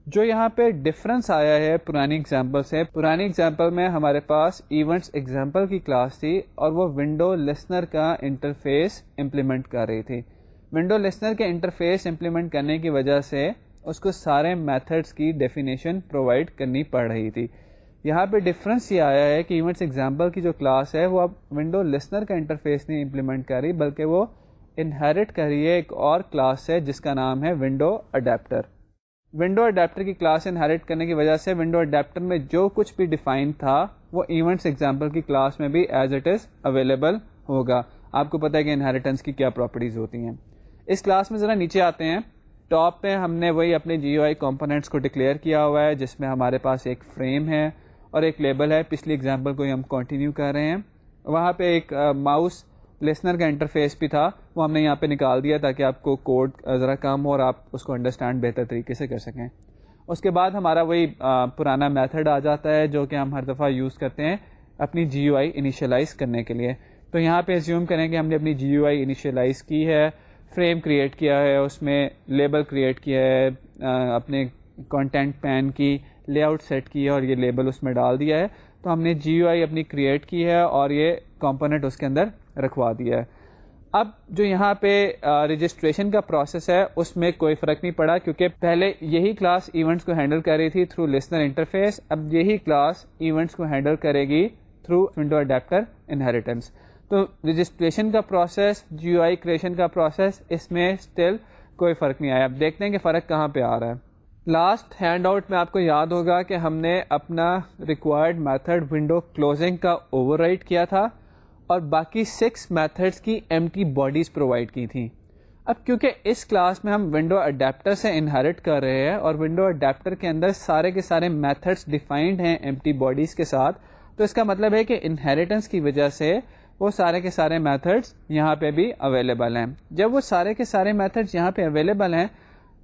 جو یہاں پہ ڈفرنس آیا ہے پرانی ایگزامپل سے۔ پرانی ایگزامپل میں ہمارے پاس ایونٹس ایگزامپل کی کلاس تھی اور وہ ونڈو لسنر کا انٹرفیس امپلیمنٹ کر رہی تھی۔ ونڈو لسنر کے انٹرفیس امپلیمنٹ کرنے کی وجہ سے اس کو سارے میتھڈس کی ڈیفینیشن پرووائڈ کرنی پڑ رہی تھی۔ یہاں پہ ڈفرنس یہ آیا ہے کہ ایونٹس ایگزامپل کی جو کلاس ہے وہ اب ونڈو لسنر کا انٹرفیس نہیں امپلیمنٹ کر رہی، بلکہ وہ انہیرٹ کر رہی ہے ایک اور کلاس ہے جس کا نام ہے ونڈو اڈیپٹر۔ ونڈو اڈیپٹر کی کلاس انہیریٹ کرنے کی وجہ سے ونڈو اڈیپٹر میں جو کچھ بھی ڈیفائن تھا، وہ ایونٹس ایگزامپل کی کلاس میں بھی ایز اٹ از اویلیبل ہوگا۔ آپ کو پتا ہے کہ انہیریٹنس کی کیا پراپرٹیز ہوتی ہیں۔ اس کلاس میں ذرا نیچے آتے ہیں۔ ٹاپ پہ ہم نے وہی اپنے جی او آئی کمپوننٹس کو ڈکلیئر کیا ہوا ہے، جس میں ہمارے پاس ایک فریم ہے اور ایک لیبل ہے۔ پچھلی ایگزامپل کو ہم کنٹینیو کر رہے ہیں۔ وہاں پہ ایک ماؤس لسنر کا انٹرفیس بھی تھا، وہ ہم نے یہاں پہ نکال دیا تاکہ آپ کو کوڈ ذرا کم ہو اور آپ اس کو انڈرسٹینڈ بہتر طریقے سے کر سکیں۔ اس کے بعد ہمارا وہی پرانا میتھڈ آ جاتا ہے جو کہ ہم ہر دفعہ یوز کرتے ہیں اپنی جی یو آئی انیشلائز کرنے کے لیے۔ تو یہاں پہ زیوم کریں کہ ہم نے اپنی جی یو آئی انیشلائز کی ہے فریم کریٹ کیا ہے، اس میں لیبل کریٹ کیا ہے اپنے کانٹینٹ پین کی لے آؤٹ سیٹ کی ہے اور یہ لیبل اس میں ڈال دیا ہے۔ تو ہم نے جی یو آئی اپنی کریٹ کی ہے اور یہ کمپوننٹ اس کے اندر رکھوا دیا ہے۔ اب جو یہاں پہ رجسٹریشن کا پروسیس ہے، اس میں کوئی فرق نہیں پڑا، کیونکہ پہلے یہی کلاس ایونٹس کو ہینڈل کر رہی تھی تھرو لسنر انٹرفیس اب یہی کلاس ایونٹس کو ہینڈل کرے گی تھرو ونڈو اڈیپٹر انہیریٹنس تو رجسٹریشن کا پروسیس جی آئی کریشن کا پروسیس اس میں اسٹل کوئی فرق نہیں آیا۔ اب دیکھتے ہیں کہ فرق کہاں پہ آ رہا ہے۔ لاسٹ ہینڈ آؤٹ میں آپ کو یاد ہوگا کہ ہم نے اپنا ریکوائرڈ میتھڈ ونڈو کلوزنگ کا اوور رائٹ کیا تھا۔ اور باقی سکس میتھڈس کی ایم ٹی باڈیز پرووائڈ کی تھیں۔ اب کیونکہ اس کلاس میں ہم ونڈو اڈیپٹر سے انہیرٹ کر رہے ہیں اور ونڈو اڈیپٹر کے اندر سارے کے سارے میتھڈس ڈیفائنڈ ہیں ایم ٹی باڈیز کے ساتھ، تو اس کا مطلب ہے کہ انہیریٹنس کی وجہ سے وہ سارے کے سارے میتھڈس یہاں پہ بھی اویلیبل ہیں۔ جب وہ سارے کے سارے میتھڈس یہاں پہ اویلیبل ہیں،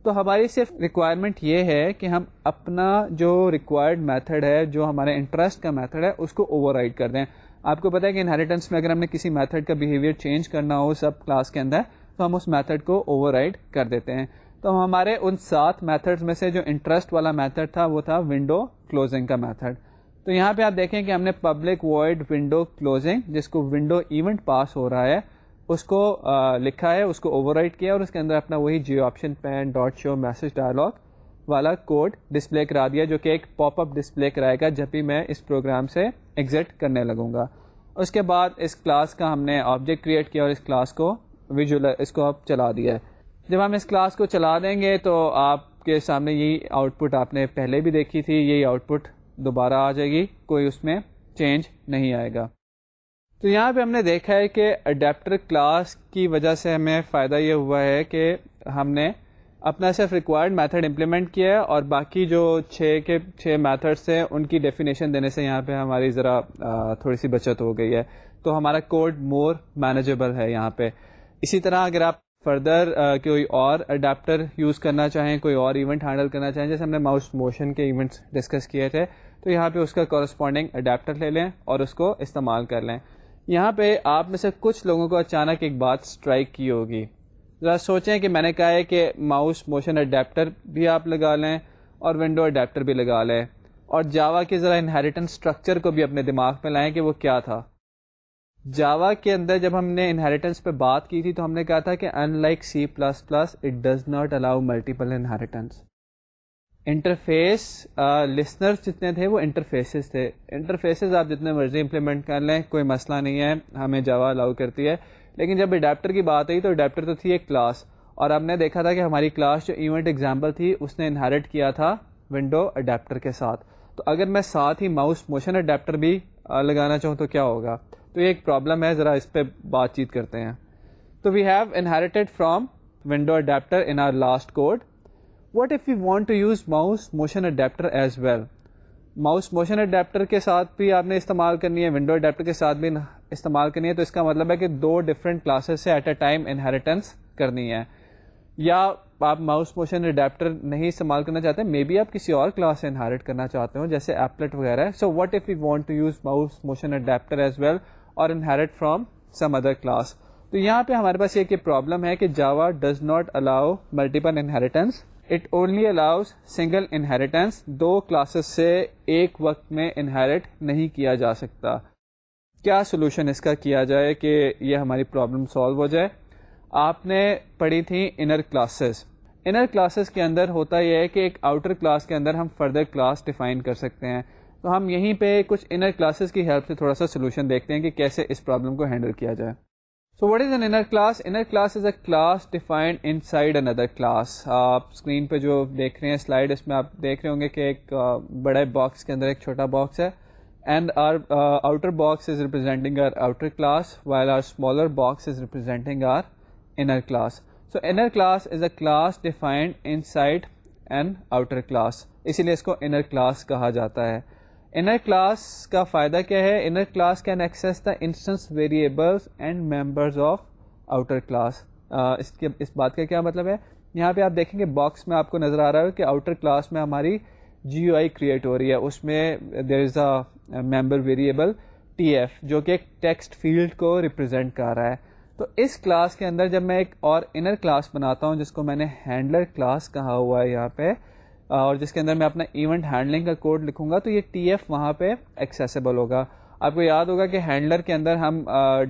تو ہماری صرف ریکوائرمنٹ یہ ہے کہ ہم اپنا جو ریکوائرڈ میتھڈ ہے، جو ہمارے انٹرسٹ کا میتھڈ ہے، اس کو اوور رائڈ کر دیں۔ آپ کو پتا ہے کہ انہیریٹنس میں اگر ہم نے کسی میتھڈ کا بہیویئر چینج کرنا ہو سب کلاس کے اندر، تو ہم اس میتھڈ کو اوور رائڈ کر دیتے ہیں۔ تو ہمارے ان سات میتھڈ میں سے جو انٹرسٹ والا میتھڈ تھا، وہ تھا ونڈو کلوزنگ کا میتھڈ تو یہاں پہ آپ دیکھیں کہ ہم نے پبلک وائڈ ونڈو کلوزنگ جس کو ونڈو ایونٹ پاس ہو رہا ہے، اس کو لکھا ہے، اس کو اوور کیا اور اس کے اندر اپنا وہی J option pane dot show message dialog والا کوڈ ڈسپلے کرا دیا، جو کہ ایک پاپ اپ ڈسپلے کرائے گا جب بھی میں اس پروگرام سے ایگزٹ کرنے لگوں گا۔ اس کے بعد اس کلاس کا ہم نے آبجیکٹ کریٹ کیا اور اس کلاس کو ویژول اس کو اب چلا دیا ہے۔ جب ہم اس کلاس کو چلا دیں گے تو آپ کے سامنے یہی آؤٹ پٹ آپ نے پہلے بھی دیکھی تھی، یہی آؤٹ پٹ دوبارہ آ جائے گی، کوئی اس میں چینج نہیں آئے گا۔ تو یہاں پہ ہم نے دیکھا ہے کہ اڈیپٹر کلاس کی وجہ سے ہمیں فائدہ یہ ہوا ہے کہ ہم نے اپنا صرف ریکوائرڈ میتھڈ امپلیمنٹ کیا ہے اور باقی جو چھ کے چھ میتھڈس ہیں، ان کی ڈیفینیشن دینے سے یہاں پہ ہماری ذرا تھوڑی سی بچت ہو گئی ہے۔ تو ہمارا کوڈ مور مینیجیبل ہے یہاں پہ۔ اسی طرح اگر آپ فردر کوئی اور اڈیپٹر یوز کرنا چاہیں، کوئی اور ایونٹ ہینڈل کرنا چاہیں، جیسے ہم نے ماؤس موشن کے ایونٹس ڈسکس کیے تھے، تو یہاں پہ اس کا کورسپونڈنگ اڈیپٹر لے لیں اور اس کو استعمال کر لیں۔ یہاں پہ آپ میں سے کچھ لوگوں کو اچانک ایک بات اسٹرائک کی ہوگی۔ ذرا سوچیں کہ میں نے کہا ہے کہ ماؤس موشن اڈیپٹر بھی آپ لگا لیں اور ونڈو اڈیپٹر بھی لگا لیں اور جاوا کے ذرا انہیریٹنس اسٹرکچر کو بھی اپنے دماغ میں لائیں کہ وہ کیا تھا۔ جاوا کے اندر جب ہم نے انہیریٹنس پہ بات کی تھی تو ہم نے کہا تھا کہ unlike C plus plus it does not allow multiple inheritance interface listener جتنے تھے وہ انٹرفیسز تھے۔ انٹرفیسز آپ جتنے مرضی امپلیمنٹ کر لیں، کوئی مسئلہ نہیں ہے، ہمیں جاوا الاؤ کرتی ہے۔ لیکن جب اڈیپٹر کی بات آئی تو اڈیپٹر تو تھی ایک کلاس اور ہم نے دیکھا تھا کہ ہماری کلاس جو ایونٹ ایگزامپل تھی، اس نے انہیریٹ کیا تھا ونڈو اڈیپٹر کے ساتھ۔ تو اگر میں ساتھ ہی ماؤس موشن اڈیپٹر بھی لگانا چاہوں تو کیا ہوگا؟ تو یہ ایک پرابلم ہے، ذرا اس پہ بات چیت کرتے ہیں۔ تو we have inherited from window adapter in our last code what if you want to use mouse motion adapter as well mouse motion adapter کے ساتھ بھی آپ نے استعمال کرنی ہے ونڈو اڈیپٹر کے ساتھ بھی استعمال کرنی ہے، تو اس کا مطلب ہے کہ دو ڈفرینٹ کلاسز سے ایٹ اے ٹائم انہیریٹنس کرنی ہے۔ یا آپ ماؤس موشن اڈیپٹر نہیں استعمال کرنا چاہتے مے بی آپ کسی اور کلاس سے انہیریٹ کرنا چاہتے ہو، جیسے ایپلٹ وغیرہ۔ So what if you want to use mouse motion adapter as well اور inherit from some other class تو یہاں پہ ہمارے پاس ایک پرابلم ہے کہ Java does not allow multiple inheritance it only allows single inheritance do classes سے ایک وقت میں انہیریٹ نہیں کیا جا سکتا۔ کیا سولوشن اس کا کیا جائے کہ یہ ہماری پرابلم سالو ہو جائے؟ آپ نے پڑھی تھی انر کلاسز انر کلاسز کے اندر ہوتا یہ ہے کہ ایک آؤٹر کلاس کے اندر ہم فردر کلاس ڈیفائن کر سکتے ہیں۔ تو ہم یہیں پہ کچھ انر کلاسز کی ہیلپ سے تھوڑا سا سولوشن دیکھتے ہیں کہ کیسے اس پرابلم کو ہینڈل کیا جائے۔ So what is an inner class inner class is a class defined inside another class آپ اسکرین پہ جو دیکھ رہے ہیں سلائڈ اس میں آپ دیکھ رہے ہوں گے کہ ایک بڑے باکس کے اندر ایک چھوٹا باکس ہے۔ And our outer box is representing our outer class while our smaller box is representing our inner class so inner class is a class defined inside and outer class اسی لیے اس کو inner class کہا جاتا ہے. Inner class کا فائدہ کیا ہے؟ Inner class can access the instance variables and members of outer class اس کے، اس بات کا کیا مطلب ہے؟ یہاں پہ آپ دیکھیں گے باکس میں آپ کو نظر آ رہا ہے کہ آؤٹر کلاس میں ہماری جی یو آئی کریٹ ہو رہی ہے. اس میں there is a member variable T F جو کہ ایک ٹیکسٹ فیلڈ کو ریپرزینٹ کر رہا ہے۔ تو اس کلاس کے اندر جب میں ایک اور انر کلاس بناتا ہوں، جس کو میں نے ہینڈلر کلاس کہا ہوا ہے یہاں پہ، اور جس کے اندر میں اپنا ایونٹ ہینڈلنگ کا کوڈ لکھوں گا، تو یہ ٹی ایف وہاں پہ ایکسیسیبل ہوگا۔ آپ کو یاد ہوگا کہ ہینڈلر کے اندر ہم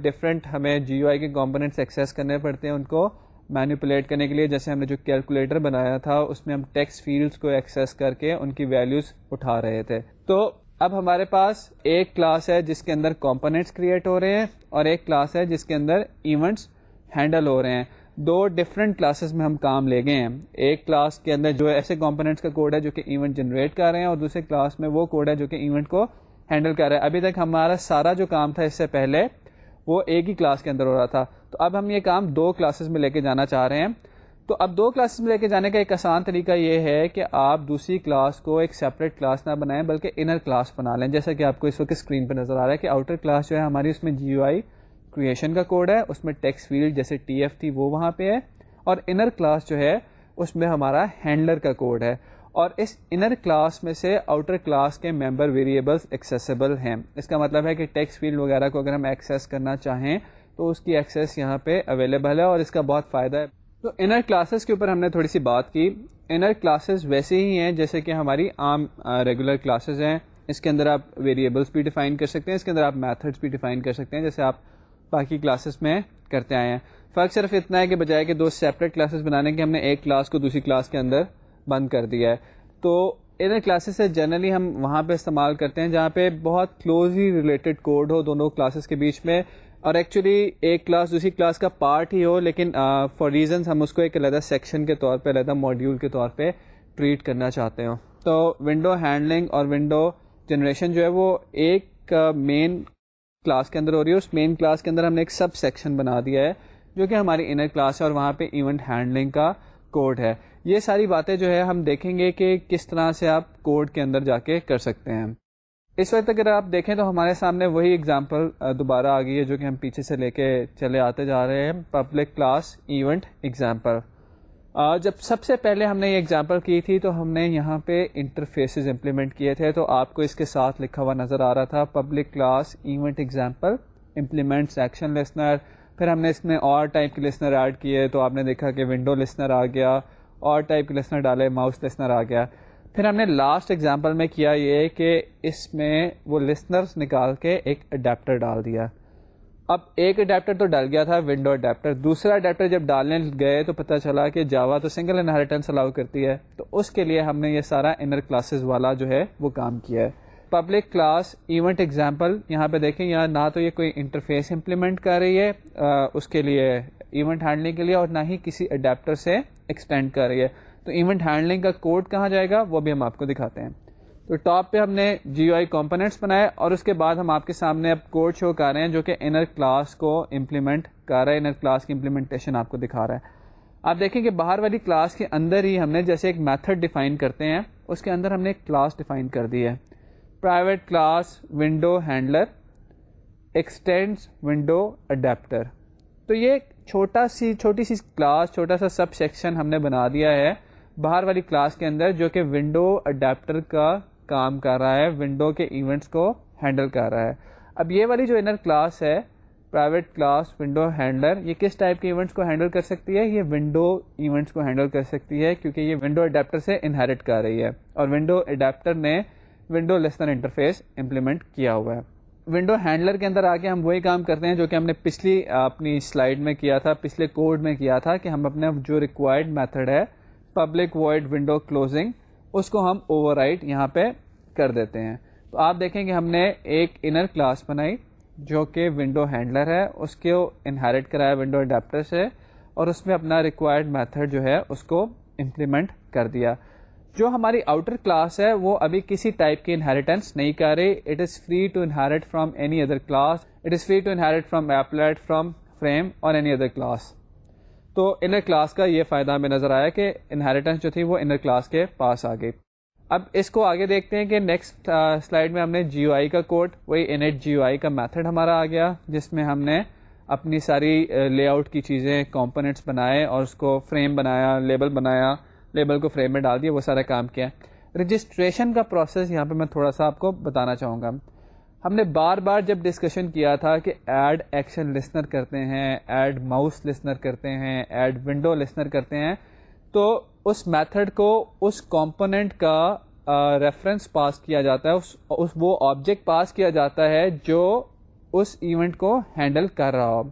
ڈفرینٹ ہمیں جی آئی کے کمپوننٹس ایکسیس کرنے پڑتے ہیں، ان کو مینیپولیٹ کرنے کے لیے۔ جیسے ہم نے جو کیلکولیٹر بنایا تھا، اس میں ہم ٹیکس فیلڈس کو ایکسیس کر کے ان کی ویلیوز اٹھا رہے تھے۔ تو اب ہمارے پاس ایک کلاس ہے جس کے اندر کمپوننٹس کریٹ ہو رہے ہیں اور ایک کلاس ہے جس کے اندر ایونٹس ہینڈل ہو رہے ہیں۔ دو ڈفرینٹ کلاسز میں ہم کام لے گئے ہیں۔ ایک کلاس کے اندر جو ایسے کمپوننٹس کا کوڈ ہے جو کہ ایونٹ جنریٹ کر رہے ہیں اور دوسرے کلاس میں وہ کوڈ ہے جو کہ ایونٹ کو ہینڈل کر رہا ہے ابھی تک ہمارا سارا جو کام تھا اس سے پہلے وہ ایک ہی کلاس کے اندر ہو رہا تھا۔ تو اب ہم یہ کام دو کلاسز میں لے کے جانا چاہ رہے ہیں۔ تو اب دو کلاسز میں لے کے جانے کا ایک آسان طریقہ یہ ہے کہ آپ دوسری کلاس کو ایک سیپریٹ کلاس نہ بنائیں، بلکہ انر کلاس بنا لیں۔ جیسا کہ آپ کو اس وقت اسکرین پہ نظر آ رہا ہے کہ آؤٹر کلاس جو ہے، ہماری اس میں جی یو آئی کریشن کا کوڈ ہے، اس میں ٹیکس فیلڈ جیسے ٹی ایف تھی وہ وہاں پہ ہے، اور انر کلاس جو ہے، اس میں ہمارا ہینڈلر کا کوڈ ہے۔ اور اس انر کلاس میں سے آؤٹر کلاس کے ممبر ویریبلس ایکسیسیبل ہیں۔ اس کا مطلب ہے کہ ٹیکس فیلڈ وغیرہ کو اگر ہم ایکسیس کرنا چاہیں، تو اس کی ایکسیس یہاں پہ اویلیبل ہے اور اس کا بہت فائدہ ہے۔ تو انر کلاسز کے اوپر ہم نے تھوڑی سی بات کی۔ انر کلاسز ویسے ہی ہیں، جیسے کہ ہماری عام ریگولر کلاسز ہیں۔ اس کے اندر آپ ویریبلس بھی ڈیفائن کر سکتے ہیں، اس کے اندر آپ میتھڈس بھی ڈیفائن کر سکتے ہیں، جیسے آپ باقی کلاسز میں کرتے آئے ہیں۔ فرق صرف اتنا ہے کہ بجائے کہ دو سیپریٹ کلاسز بنانے کے ہم نے ایک کلاس کو دوسری کلاس کے اندر بند کر دیا ہے۔ تو انر کلاسز سے جنرلی ہم وہاں پہ استعمال کرتے ہیں، جہاں پہ بہت کلوزلی ریلیٹڈ کوڈ ہو، دونوں کلاسز کے بیچ میں۔ اور ایکچولی ایک کلاس دوسری کلاس کا پارٹ ہی ہو، لیکن فار ریزنس ہم اس کو ایک علیحدہ سیکشن کے طور پہ، علیحدہ ماڈیول کے طور پہ ٹریٹ کرنا چاہتے ہوں تو ونڈو ہینڈلنگ اور ونڈو جنریشن جو ہے وہ ایک مین کلاس کے اندر ہو رہی ہے۔ اس مین کلاس کے اندر ہم نے ایک سب سیکشن بنا دیا ہے، جو کہ ہماری انر کلاس ہے اور وہاں پہ ایونٹ ہینڈلنگ کا کوڈ ہے۔ یہ ساری باتیں جو ہے ہم دیکھیں گے کہ کس طرح سے آپ کوڈ کے اندر جا کے کر سکتے ہیں۔ اس وقت اگر آپ دیکھیں تو ہمارے سامنے وہی اگزامپل دوبارہ آ گئی ہے جو کہ ہم پیچھے سے لے کے چلے آتے جا رہے ہیں پبلک کلاس ایونٹ ایگزامپل جب سب سے پہلے ہم نے یہ ایگزامپل کی تھی تو ہم نے یہاں پہ انٹرفیسز امپلیمنٹ کیے تھے تو آپ کو اس کے ساتھ لکھا ہوا نظر آ رہا تھا public class event example implement section listener پھر ہم نے اس میں اور ٹائپ کے لسنر ایڈ کیے تو آپ نے دیکھا کہ ونڈو لسنر آ گیا، اور ٹائپ کے لسنر ڈالے ماؤس لسنر آ گیا۔ پھر ہم نے لاسٹ ایگزامپل میں کیا یہ کہ اس میں وہ لسنرس نکال کے ایک اڈیپٹر ڈال دیا۔ اب ایک اڈیپٹر تو ڈال گیا تھا ونڈو اڈیپٹر دوسرا اڈیپٹر جب ڈالنے گئے تو پتہ چلا کہ جاوا تو سنگل انہیریٹنس الاؤ کرتی ہے۔ تو اس کے لیے ہم نے یہ سارا انر کلاسز والا جو ہے وہ کام کیا ہے۔ پبلک کلاس ایونٹ ایگزامپل یہاں پہ دیکھیں، یہاں نہ تو یہ کوئی انٹرفیس امپلیمنٹ کر رہی ہے اس کے لیے ایونٹ ہینڈلنگ کے لیے اور نہ ہی کسی اڈیپٹر سے ایکسٹینڈ کر رہی ہے۔ تو ایونٹ ہینڈلنگ کا کوڈ کہاں جائے گا وہ بھی ہم آپ کو دکھاتے ہیں۔ تو ٹاپ پہ ہم نے جی آئی کمپوننٹس بنائے اور اس کے بعد ہم آپ کے سامنے اب کوڈ شو کر رہے ہیں جو کہ انر کلاس کو امپلیمنٹ کر رہا ہے انر کلاس کی امپلیمنٹیشن آپ کو دکھا رہا ہے۔ آپ دیکھیں کہ باہر والی کلاس کے اندر ہی ہم نے جیسے ایک میتھڈ ڈیفائن کرتے ہیں، اس کے اندر ہم نے ایک کلاس ڈیفائن کر دی ہے۔ Private class window handler extend window adapter تو یہ چھوٹا سی، چھوٹی سی کلاس چھوٹا سا سب سیکشن ہم نے بنا دیا ہے۔ باہر والی کلاس کے اندر جو کہ ونڈو اڈیپٹر کا کام کر رہا ہے، ونڈو کے ایونٹس کو ہینڈل کر رہا ہے۔ اب یہ والی جو انر کلاس ہے، پرائیویٹ کلاس ونڈو ہینڈلر، یہ کس ٹائپ کے ایونٹس کو ہینڈل کر سکتی ہے؟ یہ ونڈو ایونٹس کو ہینڈل کر سکتی ہے کیونکہ یہ ونڈو اڈیپٹر سے انہیریٹ کر رہی ہے اور ونڈو اڈیپٹر نے ونڈو لیسنر انٹرفیس امپلیمنٹ کیا ہوا ہے۔ ونڈو ہینڈلر کے اندر آ کے ہم وہی کام کرتے ہیں جو کہ ہم نے پچھلی اپنی سلائڈ میں کیا تھا، پچھلے کوڈ میں کیا تھا کہ ہم اپنا جو ریکوائرڈ میتھڈ ہے پبلک وائڈ ونڈو کلوزنگ اس کو ہم اوور یہاں پہ کر دیتے ہیں تو آپ دیکھیں کہ ہم نے ایک انر کلاس بنائی جو کہ ونڈو ہینڈلر ہے اس کو انہیریٹ کرایا ونڈو اڈیپٹر سے اور اس میں اپنا ریکوائرڈ میتھڈ جو ہے اس کو امپلیمنٹ کر دیا جو ہماری آؤٹر کلاس ہے وہ ابھی کسی ٹائپ کی انہیریٹنس نہیں کر رہی it is free to inherit from any other class it is free to inherit from applet from frame اور اینی ادر کلاس تو انر کلاس کا یہ فائدہ ہمیں نظر آیا کہ انہیریٹنس جو تھی وہ انر کلاس کے پاس آ گئی۔ اب اس کو آگے دیکھتے ہیں کہ نیکسٹ سلائڈ میں ہم نے جی او آئی کا کوڈ وہی انٹ جی او آئی کا میتھڈ ہمارا آ گیا، جس میں ہم نے اپنی ساری لے آؤٹ کی چیزیں کمپوننٹس بنائے اور اس کو فریم بنایا لیبل بنایا لیبل کو فریم میں ڈال دیا، وہ سارا کام کیا۔ رجسٹریشن کا پروسیس یہاں پہ میں تھوڑا سا آپ کو بتانا چاہوں گا۔ ہم نے بار بار جب ڈسکشن کیا تھا کہ ایڈ ایکشن لسنر کرتے ہیں ایڈ ماؤس لسنر کرتے ہیں ایڈ ونڈو لسنر کرتے ہیں تو اس میتھڈ کو اس کمپوننٹ کا ریفرنس پاس کیا جاتا ہے اس, اس وہ آبجیکٹ پاس کیا جاتا ہے جو اس ایونٹ کو ہینڈل کر رہا ہو۔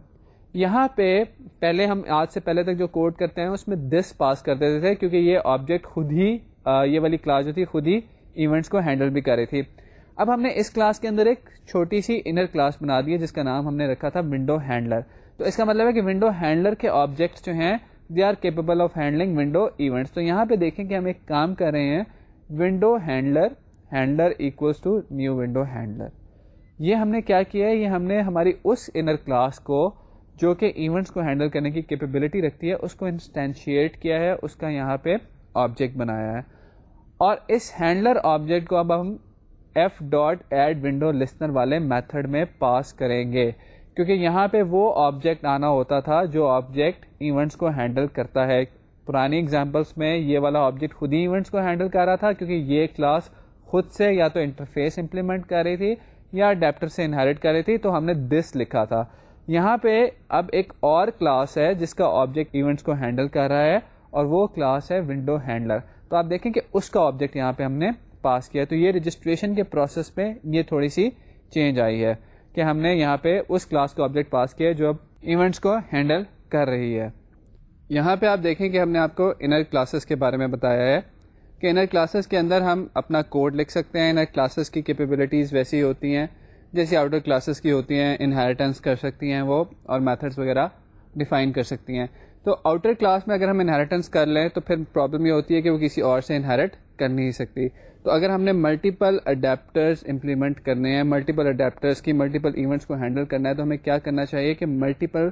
یہاں پہ پہلے ہم آج سے پہلے تک جو کوڈ کرتے ہیں اس میں دس پاس کر دیتے تھے کیونکہ یہ آبجیکٹ خود ہی یہ والی کلاس جو تھی خود ہی ایونٹس کو ہینڈل بھی کر رہی تھی۔ اب ہم نے اس کلاس کے اندر ایک چھوٹی سی انر کلاس بنا دی ہے، جس کا نام ہم نے رکھا تھا ونڈو ہینڈلر تو اس کا مطلب ہے کہ ونڈو ہینڈلر کے آبجیکٹس جو ہیں they are capable of handling window events تو یہاں پہ دیکھیں کہ ہم ایک کام کر رہے ہیں۔ Window handler handler equals to new window handler یہ ہم نے کیا کیا ہے؟ یہ ہم نے ہماری اس انر کلاس کو، جو کہ ایونٹس کو ہینڈل کرنے کی کیپیبلٹی رکھتی ہے، اس کو انسٹینشیٹ کیا ہے، اس کا یہاں پہ آبجیکٹ بنایا ہے۔ اور اس ہینڈلر آبجیکٹ کو اب ہم F dot add window listener والے میتھڈ میں پاس کریں گے۔ کیونکہ یہاں پہ وہ آبجیکٹ آنا ہوتا تھا جو آبجیکٹ ایونٹس کو ہینڈل کرتا ہے۔ پرانی اگزامپلس میں یہ والا آبجیکٹ خود ہی ایونٹس کو ہینڈل کر رہا تھا کیونکہ یہ کلاس خود سے یا تو انٹرفیس امپلیمنٹ کر رہی تھی یا ڈیپٹر سے انہیریٹ کر رہی تھی، تو ہم نے دس لکھا تھا۔ یہاں پہ اب ایک اور کلاس ہے جس کا آبجیکٹ ایونٹس کو ہینڈل کر رہا ہے اور وہ کلاس ہے ونڈو ہینڈلر تو آپ دیکھیں کہ اس کا آبجیکٹ یہاں پہ ہم نے پاس کیا تو یہ رجسٹریشن کے پروسیس میں یہ تھوڑی سی چینج آئی ہے کہ ہم نے یہاں پہ اس کلاس کا آبجیکٹ پاس کیا جو اب ایونٹس کو ہینڈل کر رہی ہے۔ یہاں پہ آپ دیکھیں کہ ہم نے آپ کو انر کلاسز کے بارے میں بتایا ہے کہ انر کلاسز کے اندر ہم اپنا کوڈ لکھ سکتے ہیں۔ انر کلاسز کی کیپیبلٹیز ویسی ہوتی ہیں جیسے آؤٹر کلاسز کی ہوتی ہیں انہیریٹنس کر سکتی ہیں وہ اور میتھڈس وغیرہ ڈیفائن کر سکتی ہیں۔ تو آؤٹر کلاس میں اگر ہم انہیریٹنس کر لیں تو پھر پرابلم یہ ہوتی ہے کہ وہ کسی اور سے انہیریٹ کر نہیں سکتی۔ تو اگر ہم نے ملٹیپل اڈیپٹرز امپلیمنٹ کرنے ہیں ملٹیپل اڈیپٹرس کی ملٹیپل ایونٹس کو ہینڈل کرنا ہے، تو ہمیں کیا کرنا چاہیے کہ ملٹیپل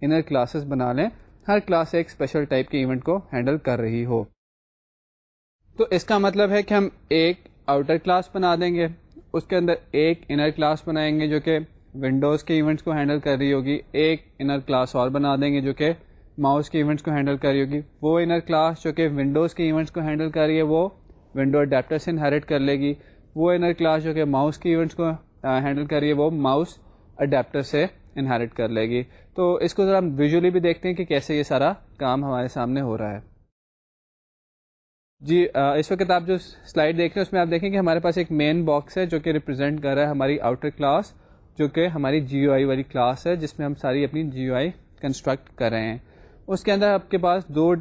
انر کلاسز بنا لیں۔ ہر کلاس ایک اسپیشل ٹائپ کے ایونٹ کو ہینڈل کر رہی ہو۔ تو اس کا مطلب ہے کہ ہم ایک آؤٹر کلاس بنا دیں گے۔ اس کے اندر ایک انر کلاس بنائیں گے جو کہ ونڈوز کے ایونٹس کو ہینڈل کر رہی ہوگی۔ ایک انر کلاس اور بنا دیں گے جو کہ ماؤس کے ایونٹس کو ہینڈل کر رہی ہوگی۔ وہ انر کلاس جو کہ ونڈوز کے ایونٹس کو ہینڈل کر رہی ہے، وہ ونڈو اڈیپٹر سے انہیریٹ کر لے گی۔ وہ انر کلاس جو کہ ماؤس کی ایونٹس کو ہینڈل کر رہی ہے، وہ ماؤس اڈیپٹر سے انہیریٹ کر لے گی۔ تو اس کو ذرا ہم ویژولی بھی دیکھتے ہیں کہ کیسے یہ سارا کام ہمارے سامنے ہو رہا ہے۔ جی اس وقت آپ جو سلائڈ دیکھ رہے ہیں، اس میں آپ دیکھیں کہ ہمارے پاس ایک مین باکس ہے جو کہ ریپرزینٹ کر رہا ہے ہماری آؤٹر کلاس جو کہ ہماری جی او آئی والی کلاس ہے، جس میں ہم ساری اپنی جی او آئی کنسٹرکٹ کر رہے ہیں۔ اس کے اندر آپ کے پاس دو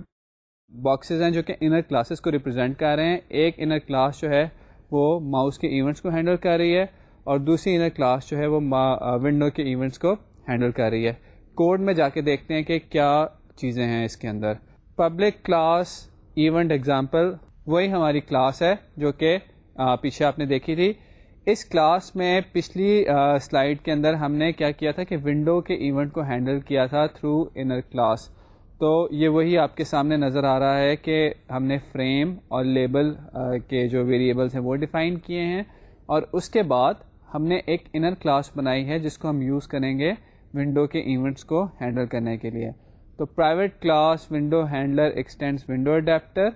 باکسز ہیں جو کہ انر کلاسز کو ریپرزینٹ کر رہے ہیں۔ ایک انر کلاس جو ہے وہ ماؤس کے ایونٹس کو ہینڈل کر رہی ہے اور دوسری انر کلاس جو ہے وہ ونڈو کے ایونٹس کو ہینڈل کر رہی ہے۔ کوڈ میں جا کے دیکھتے ہیں کہ کیا چیزیں ہیں اس کے اندر۔ پبلک کلاس ایونٹ ایگزامپل وہی ہماری کلاس ہے جو کہ پیچھے آپ نے دیکھی تھی۔ اس کلاس میں پچھلی سلائڈ کے اندر ہم نے کیا کیا تھا کہ ونڈو کے ایونٹ کو ہینڈل کیا تھا تھرو انر کلاس تو یہ وہی آپ کے سامنے نظر آ رہا ہے کہ ہم نے فریم اور لیبل کے جو ویریبلس ہیں وہ ڈیفائن کیے ہیں اور اس کے بعد ہم نے ایک انر کلاس بنائی ہے جس کو ہم یوز کریں گے ونڈو کے ایونٹس کو ہینڈل کرنے کے لیے۔ تو private class window handler extends window adapter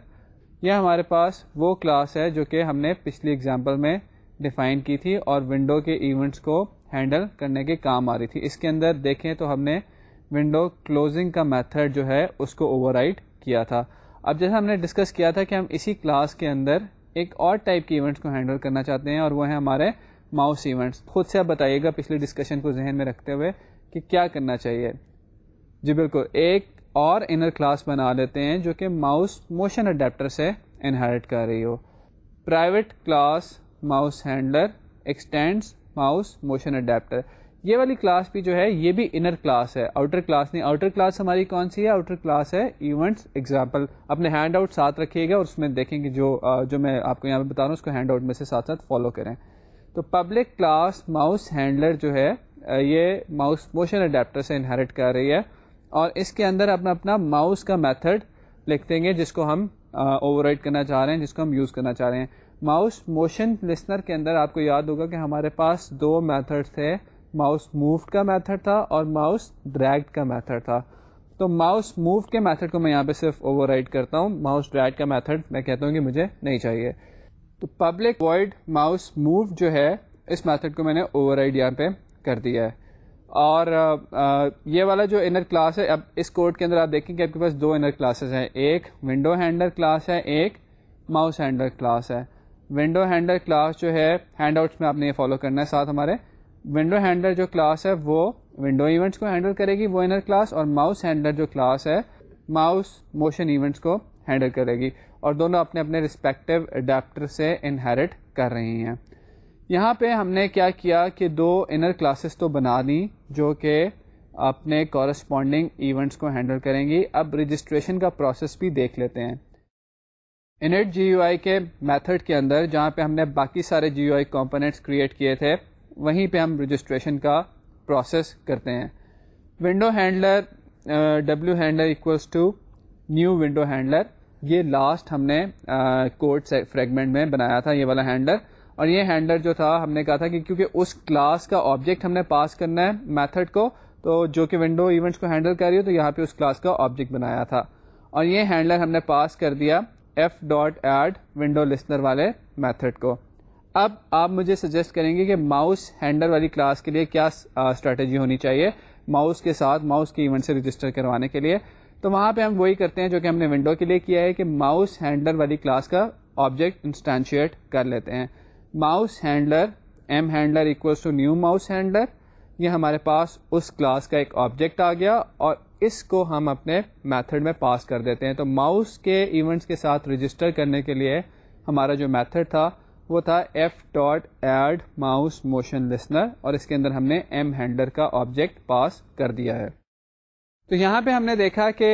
یہ ہمارے پاس وہ کلاس ہے جو کہ ہم نے پچھلی اگزامپل میں ڈیفائن کی تھی اور ونڈو کے ایونٹس کو ہینڈل کرنے کے کام آ رہی تھی۔ اس کے اندر دیکھیں تو ہم نے ونڈو کلوزنگ کا میتھڈ جو ہے اس کو اوور کیا تھا۔ اب جیسا ہم نے ڈسکس کیا تھا کہ ہم اسی کلاس کے اندر ایک اور ٹائپ کے ایونٹس کو ہینڈل کرنا چاہتے ہیں اور وہ ہیں ہمارے ماؤس ایونٹس خود سے آپ بتائیے گا پچھلی ڈسکشن کو ذہن میں رکھتے ہوئے کہ کیا کرنا چاہیے۔ جی بالکل، ایک اور انر کلاس بنا لیتے ہیں جو کہ ماؤس موشن اڈیپٹر سے انہیریٹ کر رہی ہو۔ Private class mouse handler extends mouse motion adapter یہ والی کلاس بھی جو ہے، یہ بھی انر کلاس ہے۔ آؤٹر کلاس نہیں آؤٹر کلاس ہماری کون سی ہے؟ آؤٹر کلاس ہے ایونٹس ایگزامپل اپنے ہینڈ آؤٹ ساتھ رکھیے گا اور اس میں دیکھیں گے جو جو میں آپ کو یہاں پہ بتا رہا ہوں، اس کو ہینڈ آؤٹ میں سے ساتھ ساتھ فالو کریں۔ تو پبلک کلاس ماؤس ہینڈلر جو ہے یہ ماؤس موشن اڈیپٹر سے انہیریٹ کر رہی ہے۔ اور اس کے اندر اپنا اپنا ماؤس کا میتھڈ لکھ دیں گے، جس کو ہم اوور کرنا چاہ رہے ہیں، جس کو ہم یوز کرنا چاہ رہے ہیں۔ ماؤس موشن لسنر کے اندر آپ کو یاد ہوگا کہ ہمارے پاس دو میتھڈ تھے۔ ماؤس مووڈ کا میتھڈ تھا اور ماؤس ڈریگڈ کا میتھڈ تھا۔ تو ماؤس موو کے میتھڈ کو میں یہاں پہ صرف اوور رائڈ کرتا ہوں۔ ماؤس ڈریگ کا میتھڈ میں کہتا ہوں کہ مجھے نہیں چاہیے۔ تو پبلک وائڈ ماؤس موو جو ہے، اس میتھڈ کو میں نے اوور رائڈ یہاں پہ کر دیا ہے۔ اور یہ والا جو انر کلاس ہے، اب اس کوڈ کے اندر آپ دیکھیں کہ آپ کے پاس دو انر کلاسز ہیں۔ ایک ونڈو ہینڈر کلاس ہے، ایک ماؤس ہینڈر کلاس ہے۔ ونڈو ہینڈر کلاس جو ہے ہینڈ آؤٹس میں آپ نے یہ فالو کرنا ہے ساتھ ہمارے۔ ونڈو ہینڈلر جو کلاس ہے وہ ونڈو ایونٹس کو ہینڈل کرے گی، وہ انر کلاس اور ماؤس ہینڈلر جو کلاس ہے ماؤس موشن ایونٹس کو ہینڈل کرے گی۔ اور دونوں اپنے اپنے رسپیکٹو اڈیپٹر سے انہیریٹ کر رہی ہیں۔ یہاں پہ ہم نے کیا کیا کہ دو انر کلاسز تو بنا دیں جو کہ اپنے کورسپونڈنگ ایونٹس کو ہینڈل کریں گی۔ اب رجسٹریشن کا پروسیس بھی دیکھ لیتے ہیں۔ انٹ جی یو آئی کے میتھڈ کے اندر، جہاں پہ ہم نے باقی سارے G U I components create کیے تھے وہیں پہ ہم رجسٹریشن کا پروسیس کرتے ہیں۔ Window handler W handler equals to new window handler یہ لاسٹ ہم نے uh, کوڈ فریگمنٹ میں بنایا تھا یہ والا ہینڈلر اور یہ ہینڈلر جو تھا، ہم نے کہا تھا کہ کیونکہ اس کلاس کا آبجیکٹ ہم نے پاس کرنا ہے میتھڈ کو، تو جو کہ ونڈو ایونٹس کو ہینڈل کر رہی ہو، تو یہاں پہ اس کلاس کا آبجیکٹ بنایا تھا۔ اور یہ ہینڈلر ہم نے پاس کر دیا F dot add window listener والے میتھڈ کو۔ اب آپ مجھے سجیسٹ کریں گے کہ ماؤس ہینڈل والی کلاس کے لیے کیا اسٹریٹجی ہونی چاہیے ماؤس کے ساتھ ماؤس کے ایونٹ سے رجسٹر کروانے کے لیے۔ تو وہاں پہ ہم وہی کرتے ہیں جو کہ ہم نے ونڈو کے لیے کیا ہے کہ ماؤس ہینڈلر والی کلاس کا آبجیکٹ انسٹانشیٹ کر لیتے ہیں۔ Mouse handler M handler equals to new mouse handler یہ ہمارے پاس اس کلاس کا ایک آبجیکٹ آ گیا اور اس کو ہم اپنے میتھڈ میں پاس کر دیتے ہیں۔ تو ماؤس کے ایونٹس کے ساتھ رجسٹر کرنے کے لیے ہمارا جو میتھڈ تھا وہ تھا F dot add mouse motion listener اور اس کے اندر ہم نے ایم ہینڈلر کا آبجیکٹ پاس کر دیا ہے۔ تو یہاں پہ ہم نے دیکھا کہ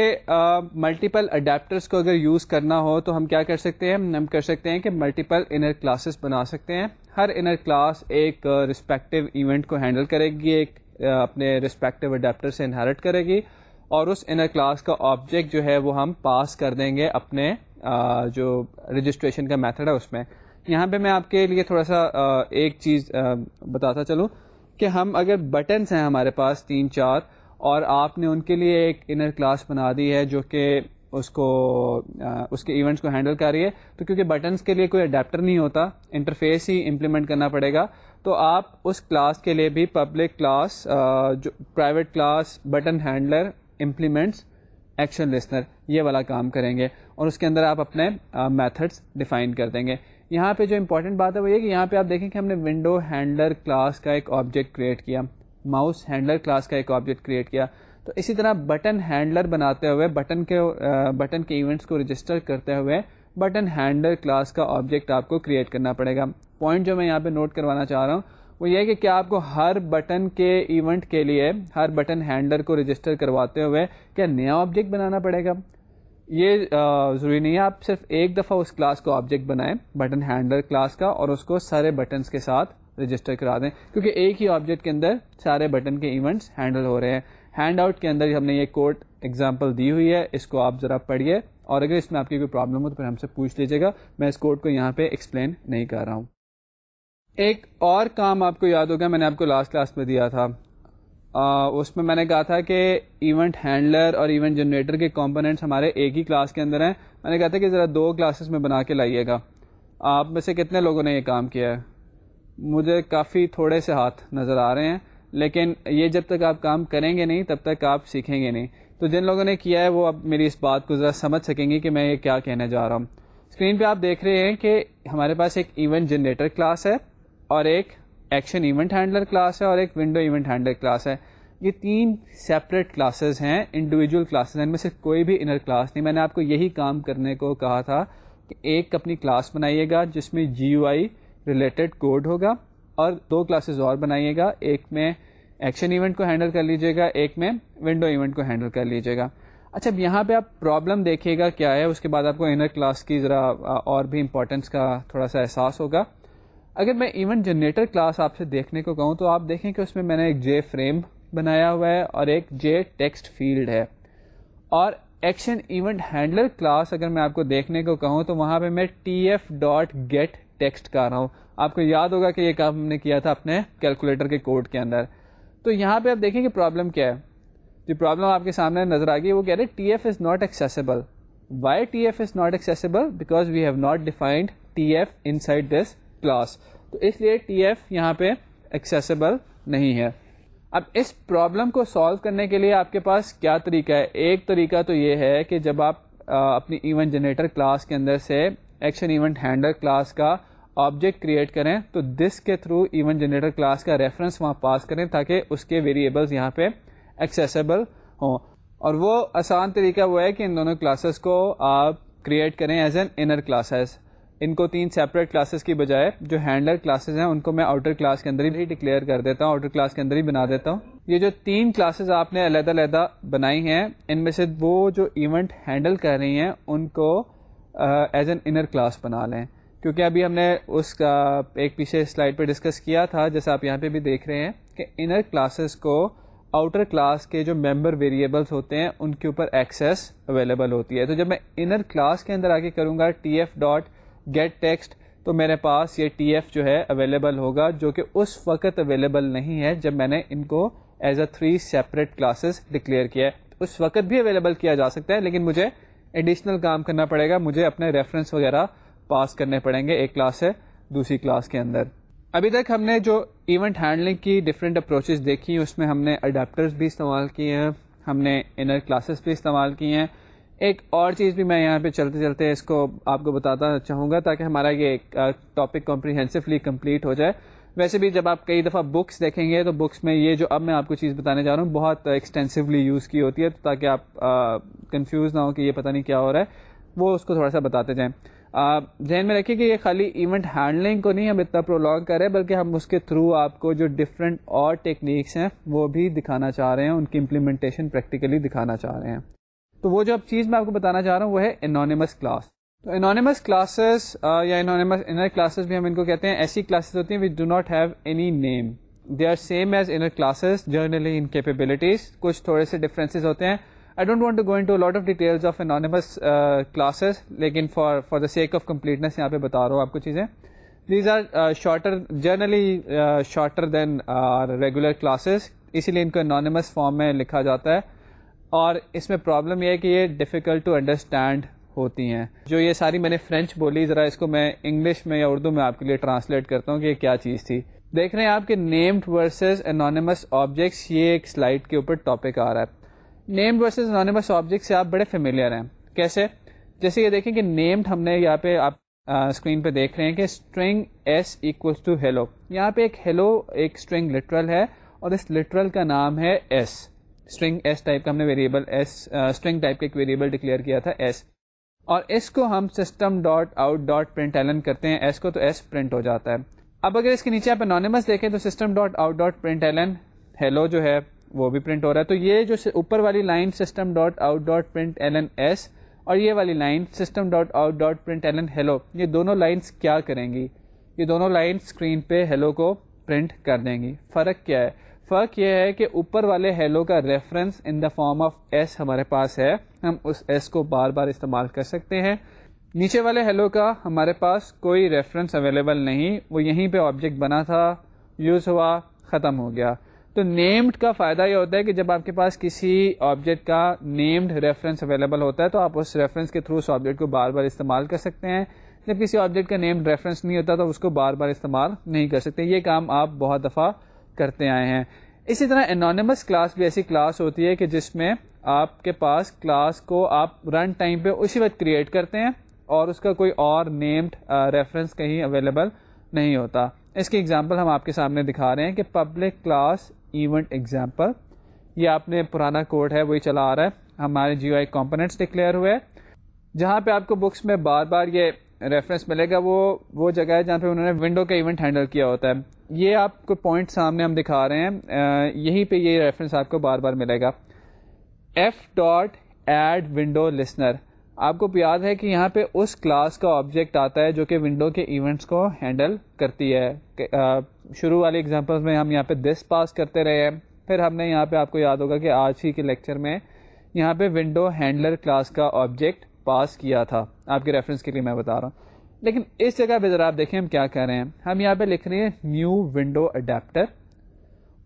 ملٹیپل اڈیپٹرس کو اگر یوز کرنا ہو تو ہم کیا کر سکتے ہیں؟ ہم کر سکتے ہیں کہ ملٹیپل انر کلاسز بنا سکتے ہیں۔ ہر انر کلاس ایک رسپیکٹو ایونٹ کو ہینڈل کرے گی، ایک اپنے رسپیکٹو اڈیپٹر سے انہیرٹ کرے گی اور اس انر کلاس کا آبجیکٹ جو ہے وہ ہم پاس کر دیں گے اپنے جو رجسٹریشن کا میتھڈ ہے اس میں۔ یہاں پہ میں آپ کے لیے تھوڑا سا ایک چیز بتاتا چلوں کہ ہم اگر بٹنس ہیں ہمارے پاس تین چار، اور آپ نے ان کے لیے ایک انر کلاس بنا دی ہے جو کہ اس کو اس کے ایونٹس کو ہینڈل کر رہی ہے، تو کیونکہ بٹنس کے لیے کوئی اڈیپٹر نہیں ہوتا، انٹرفیس ہی امپلیمنٹ کرنا پڑے گا، تو آپ اس کلاس کے لیے بھی پبلک کلاس جو private class button handler implements action listener, یہ والا کام کریں گے، اور اس کے اندر آپ اپنے میتھڈس ڈیفائن کر دیں گے۔ یہاں پہ جو امپورٹنٹ بات ہے وہ یہ کہ یہاں پہ آپ دیکھیں کہ ہم نے ونڈو ہینڈلر کلاس کا ایک آبجیکٹ کریٹ کیا ماؤس ہینڈلر کلاس کا ایک آبجیکٹ کریٹ کیا۔ تو اسی طرح بٹن ہینڈلر بناتے ہوئے بٹن کے بٹن کے ایونٹس کو رجسٹر کرتے ہوئے بٹن ہینڈلر کلاس کا آبجیکٹ آپ کو کریٹ کرنا پڑے گا۔ پوائنٹ جو میں یہاں پہ نوٹ کروانا چاہ رہا ہوں، وہ یہ کہ کیا آپ کو ہر بٹن کے ایونٹ کے لیے، ہر بٹن ہینڈلر کو رجسٹر کرواتے ہوئے کیا نیا آبجیکٹ بنانا پڑے گا؟ یہ ضروری نہیں ہے آپ صرف ایک دفعہ اس کلاس کو آبجیکٹ بنائیں بٹن ہینڈلر کلاس کا، اور اس کو سارے بٹنس کے ساتھ رجسٹر کرا دیں۔ کیونکہ ایک ہی آبجیکٹ کے اندر سارے بٹن کے ایونٹس ہینڈل ہو رہے ہیں۔ ہینڈ آؤٹ کے اندر ہم نے یہ کوڈ ایگزامپل دی ہوئی ہے، اس کو آپ ذرا پڑھیے۔ اور اگر اس میں آپ کی کوئی پرابلم ہو تو پھر ہم سے پوچھ لیجیے گا۔ میں اس کوڈ کو یہاں پہ ایکسپلین نہیں کر رہا ہوں۔ ایک اور کام آپ کو یاد ہوگا، میں نے آپ کو لاسٹ کلاس میں دیا تھا۔ اس میں میں نے کہا تھا کہ ایونٹ ہینڈلر اور ایونٹ جنریٹر کے کمپوننٹس ہمارے ایک ہی کلاس کے اندر ہیں۔ میں نے کہا تھا کہ ذرا دو کلاسز میں بنا کے لائیے گا۔ آپ میں سے کتنے لوگوں نے یہ کام کیا ہے؟ مجھے کافی تھوڑے سے ہاتھ نظر آ رہے ہیں، لیکن یہ جب تک آپ کام کریں گے نہیں، تب تک آپ سیکھیں گے نہیں۔ تو جن لوگوں نے کیا ہے، وہ اب میری اس بات کو ذرا سمجھ سکیں گے کہ میں یہ کیا کہنے جا رہا ہوں۔ اسکرین پہ آپ دیکھ رہے ہیں کہ ہمارے پاس ایک ایونٹ جنریٹر کلاس ہے اور ایک ایکشن ایونٹ ہینڈلر کلاس ہے اور ایک ونڈو ایونٹ ہینڈلر کلاس ہے۔ یہ تین سیپریٹ کلاسز ہیں انڈیویجول کلاسز ہیں۔ ان میں سے کوئی بھی انر کلاس نہیں۔ میں نے آپ کو یہی کام کرنے کو کہا تھا کہ ایک اپنی کلاس بنائیے گا جس میں G U I related code ہوگا اور دو کلاسز اور بنائیے گا۔ ایک میں ایکشن ایونٹ کو ہینڈل کر لیجیے گا، ایک میں ونڈو ایونٹ کو ہینڈل کر لیجیے گا۔ اچھا اب یہاں پہ آپ پرابلم دیکھیے گا کیا ہے۔ اس کے بعد آپ کو انر کلاس کی ذرا اور بھی امپورٹینس کا تھوڑا سا احساس ہوگا۔ اگر میں ایونٹ جنریٹر کلاس آپ سے دیکھنے کو کہوں تو آپ دیکھیں کہ اس میں میں نے ایک جے فریم بنایا ہوا ہے اور ایک جے ٹیکسٹ فیلڈ ہے۔ اور ایکشن ایونٹ ہینڈلر کلاس اگر میں آپ کو دیکھنے کو کہوں تو وہاں پہ میں T F dot get text کر رہا ہوں۔ آپ کو یاد ہوگا کہ یہ کام ہم نے کیا تھا اپنے کیلکولیٹر کے کوڈ کے اندر۔ تو یہاں پہ آپ دیکھیں کہ پرابلم کیا ہے۔ جو پرابلم آپ کے سامنے نظر آ گئی وہ کہہ رہے T F is not accessible why T F is not accessible because we have not defined T F inside this class تو اس لیے ٹی ایف یہاں پہ ایکسیسیبل نہیں ہے۔ اب اس پرابلم کو سالو کرنے کے لیے آپ کے پاس کیا طریقہ ہے؟ ایک طریقہ تو یہ ہے کہ جب آپ اپنی ایونٹ جنریٹر کلاس کے اندر سے ایکشن ایونٹ ہینڈل کلاس کا آبجیکٹ کریٹ کریں، تو دس کے تھرو ایونٹ جنریٹر کلاس کا ریفرنس وہاں پاس کریں تاکہ اس کے ویریبلس یہاں پہ ایکسیسیبل ہوں۔ اور وہ آسان طریقہ وہ ہے کہ ان دونوں کلاسز کو آپ کریٹ کریں ایز این انر کلاسز ان کو تین سیپریٹ کلاسز کی بجائے جو ہینڈلر کلاسز ہیں، ان کو میں آؤٹر کلاس کے اندر ہی ڈکلیئر کر دیتا ہوں آؤٹر کلاس کے اندر ہی بنا دیتا ہوں۔ یہ جو تین کلاسز آپ نے علیحدہ علیحدہ بنائی ہیں، ان میں سے وہ جو ایونٹ ہینڈل کر رہی ہیں، ان کو ایز این انر کلاس بنا لیں۔ کیونکہ ابھی ہم نے اس کا ایک پیچھے سلائڈ پہ ڈسکس کیا تھا جیسے آپ یہاں پہ بھی دیکھ رہے ہیں کہ انر کلاسز کو آؤٹر کلاس کے جو ممبر ویریبلس ہوتے ہیں، ان کے اوپر ایکسیس اویلیبل ہوتی ہے۔ تو جب میں انر کلاس کے اندر آگے کروں گا T F dot get text تو میرے پاس یہ ٹی ایف جو ہے اویلیبل ہوگا، جو کہ اس وقت اویلیبل نہیں ہے جب میں نے ان کو as a three separate classes declare کیا ہے۔ اس وقت بھی اویلیبل کیا جا سکتا ہے، لیکن مجھے ایڈیشنل کام کرنا پڑے گا، مجھے اپنے ریفرنس وغیرہ پاس کرنے پڑیں گے ایک کلاس سے دوسری کلاس کے اندر۔ ابھی تک ہم نے جو ایونٹ ہینڈلنگ کی ڈفرینٹ اپروچز دیکھی، اس میں ہم نے اڈیپٹرز بھی استعمال کیے ہیں، ہم نے انر کلاسز بھی استعمال کی ہیں۔ ایک اور چیز بھی میں یہاں پہ چلتے چلتے اس کو آپ کو بتاتا چاہوں گا تاکہ ہمارا یہ ٹاپک کمپریہنسولی کمپلیٹ ہو جائے۔ ویسے بھی جب آپ کئی دفعہ بکس دیکھیں گے تو بکس میں یہ جو اب میں آپ کو چیز بتانے جا رہا ہوں بہت ایکسٹینسولی یوز کی ہوتی ہے تاکہ آپ کنفیوز نہ ہو کہ یہ پتہ نہیں کیا ہو رہا ہے۔ وہ اس کو تھوڑا سا بتاتے جائیں۔ ذہن میں رکھیے کہ یہ خالی ایونٹ ہینڈلنگ کو نہیں ہم اتنا پرولونگ کریں بلکہ ہم اس کے تھرو آپ کو جو ڈفرینٹ اور ٹیکنیکس ہیں وہ بھی دکھانا چاہ رہے ہیں، ان کی امپلیمنٹیشن پریکٹیکلی دکھانا چاہ رہے ہیں۔ تو وہ جو اب چیز میں آپ کو بتانا چاہ رہا ہوں وہ ہے انانیمس کلاس تو انانیمس کلاسز یا انانیمس انر کلاسز بھی ہم ان کو کہتے ہیں، ایسی کلاسز ہوتی ہیں which do not have any name they are same as inner classes generally in capabilities کچھ تھوڑے سے ڈفرینسز ہوتے ہیں. I don't want to go in to lot of details of anonymous classes لیکن for for the sake of completeness یہاں پہ بتا رہا ہوں آپ کو چیزیں. These are shorter generally shorter than regular classes اسی لیے ان کو انانیمس فارم میں لکھا جاتا ہے. اور اس میں پرابلم یہ ہے کہ یہ ڈیفیکلٹ ٹو انڈرسٹینڈ ہوتی ہیں۔ جو یہ ساری میں نے فرینچ بولی، ذرا اس کو میں انگلش میں یا اردو میں آپ کے لیے ٹرانسلیٹ کرتا ہوں کہ یہ کیا چیز تھی۔ دیکھ رہے ہیں آپ کے نیمڈ ورسز انانیمس آبجیکٹس یہ ایک سلائڈ کے اوپر ٹاپک آ رہا ہے۔ نیمڈ ورسز انانیمس آبجیکٹ سے آپ بڑے فیملیئر ہیں۔ کیسے؟ جیسے یہ دیکھیں کہ نیمڈ ہم نے یہاں پہ آپ اسکرین پہ دیکھ رہے ہیں کہ string S equals to hello یہاں پہ ایک ہیلو ایک اسٹرنگ لٹرل ہے اور اس لٹرل کا نام ہے ایس اسٹرنگ ایس ٹائپ کا ہم نے ویریبل ایس اسٹرنگ ٹائپ کا ایک ویریبل ڈکلیئر کیا تھا ایس اور اس کو ہم system dot out dot println کرتے ہیں. ایس کو تو ایس پرنٹ ہو جاتا ہے. اب اگر اس کے نیچے آپ انانیمس دیکھیں تو system dot out dot println hello جو ہے، وہ بھی پرنٹ ہو رہا ہے. تو یہ جو اوپر والی line system dot out dot print L N S اور یہ والی line system dot out dot print L N hello یہ دونوں لائنس کیا کریں گی؟ یہ دونوں لائنس اسکرین پہ ہیلو کو پرنٹ کر دیں گی. فرق کیا ہے؟ فرق یہ ہے کہ اوپر والے ہیلو کا reference in the form of S ہمارے پاس ہے۔ ہم اس ایس کو بار بار استعمال کر سکتے ہیں۔ نیچے والے ہیلو کا ہمارے پاس کوئی ریفرنس اویلیبل نہیں۔ وہ یہیں پہ آبجیکٹ بنا تھا۔ یوز ہوا۔ ختم ہو گیا۔ تو نیمڈ کا فائدہ یہ ہوتا ہے کہ جب آپ کے پاس کسی آبجیکٹ کا نیمڈ ریفرنس اویلیبل ہوتا ہے تو آپ اس ریفرنس کے تھرو اس آبجیکٹ کو بار بار استعمال کر سکتے ہیں۔ جب کسی آبجیکٹ کا نیمڈ ریفرنس نہیں ہوتا تو اس کو بار بار استعمال نہیں کر سکتے۔ یہ کام آپ بہت دفعہ کرتے آئے ہیں۔ اسی طرح انانیمس کلاس بھی ایسی کلاس ہوتی ہے کہ جس میں آپ کے پاس کلاس کو آپ رن ٹائم پہ اسی وقت کریٹ کرتے ہیں اور اس کا کوئی اور نیمڈ ریفرنس کہیں اویلیبل نہیں ہوتا۔ اس کی ایگزامپل ہم آپ کے سامنے دکھا رہے ہیں کہ پبلک کلاس ایونٹ ایگزامپل یہ آپ نے پرانا کوڈ ہے، وہی چلا آ رہا ہے۔ ہمارے جیو آئی کمپوننٹس ڈکلیئر ہوئے۔ جہاں پہ آپ کو بکس میں بار بار یہ ریفرنس ملے گا وہ وہ جگہ ہے جہاں پہ انہوں نے ونڈو کا ایونٹ ہینڈل کیا ہوتا ہے۔ یہ آپ کو پوائنٹ سامنے ہم دکھا رہے ہیں۔ یہیں پہ یہ ریفرنس آپ کو بار بار ملے گا۔ F dot add window listener آپ کو یاد ہے کہ یہاں پہ اس کلاس کا آبجیکٹ آتا ہے جو کہ ونڈو کے ایونٹس کو ہینڈل کرتی ہے۔ شروع والی ایگزامپل میں ہم یہاں پہ دس پاس کرتے رہے ہیں۔ پھر ہم نے یہاں پہ آپ کو یاد ہوگا کہ آج ہی کے لیکچر میں یہاں پہ ونڈو ہینڈلر کلاس کا آبجیکٹ پاس کیا تھا۔ آپ کے ریفرنس کے لیے میں بتا رہا ہوں۔ لیکن اس جگہ پہ ذرا آپ دیکھیں ہم کیا کہہ رہے ہیں۔ ہم یہاں پہ لکھ رہے ہیں نیو ونڈو اڈیپٹر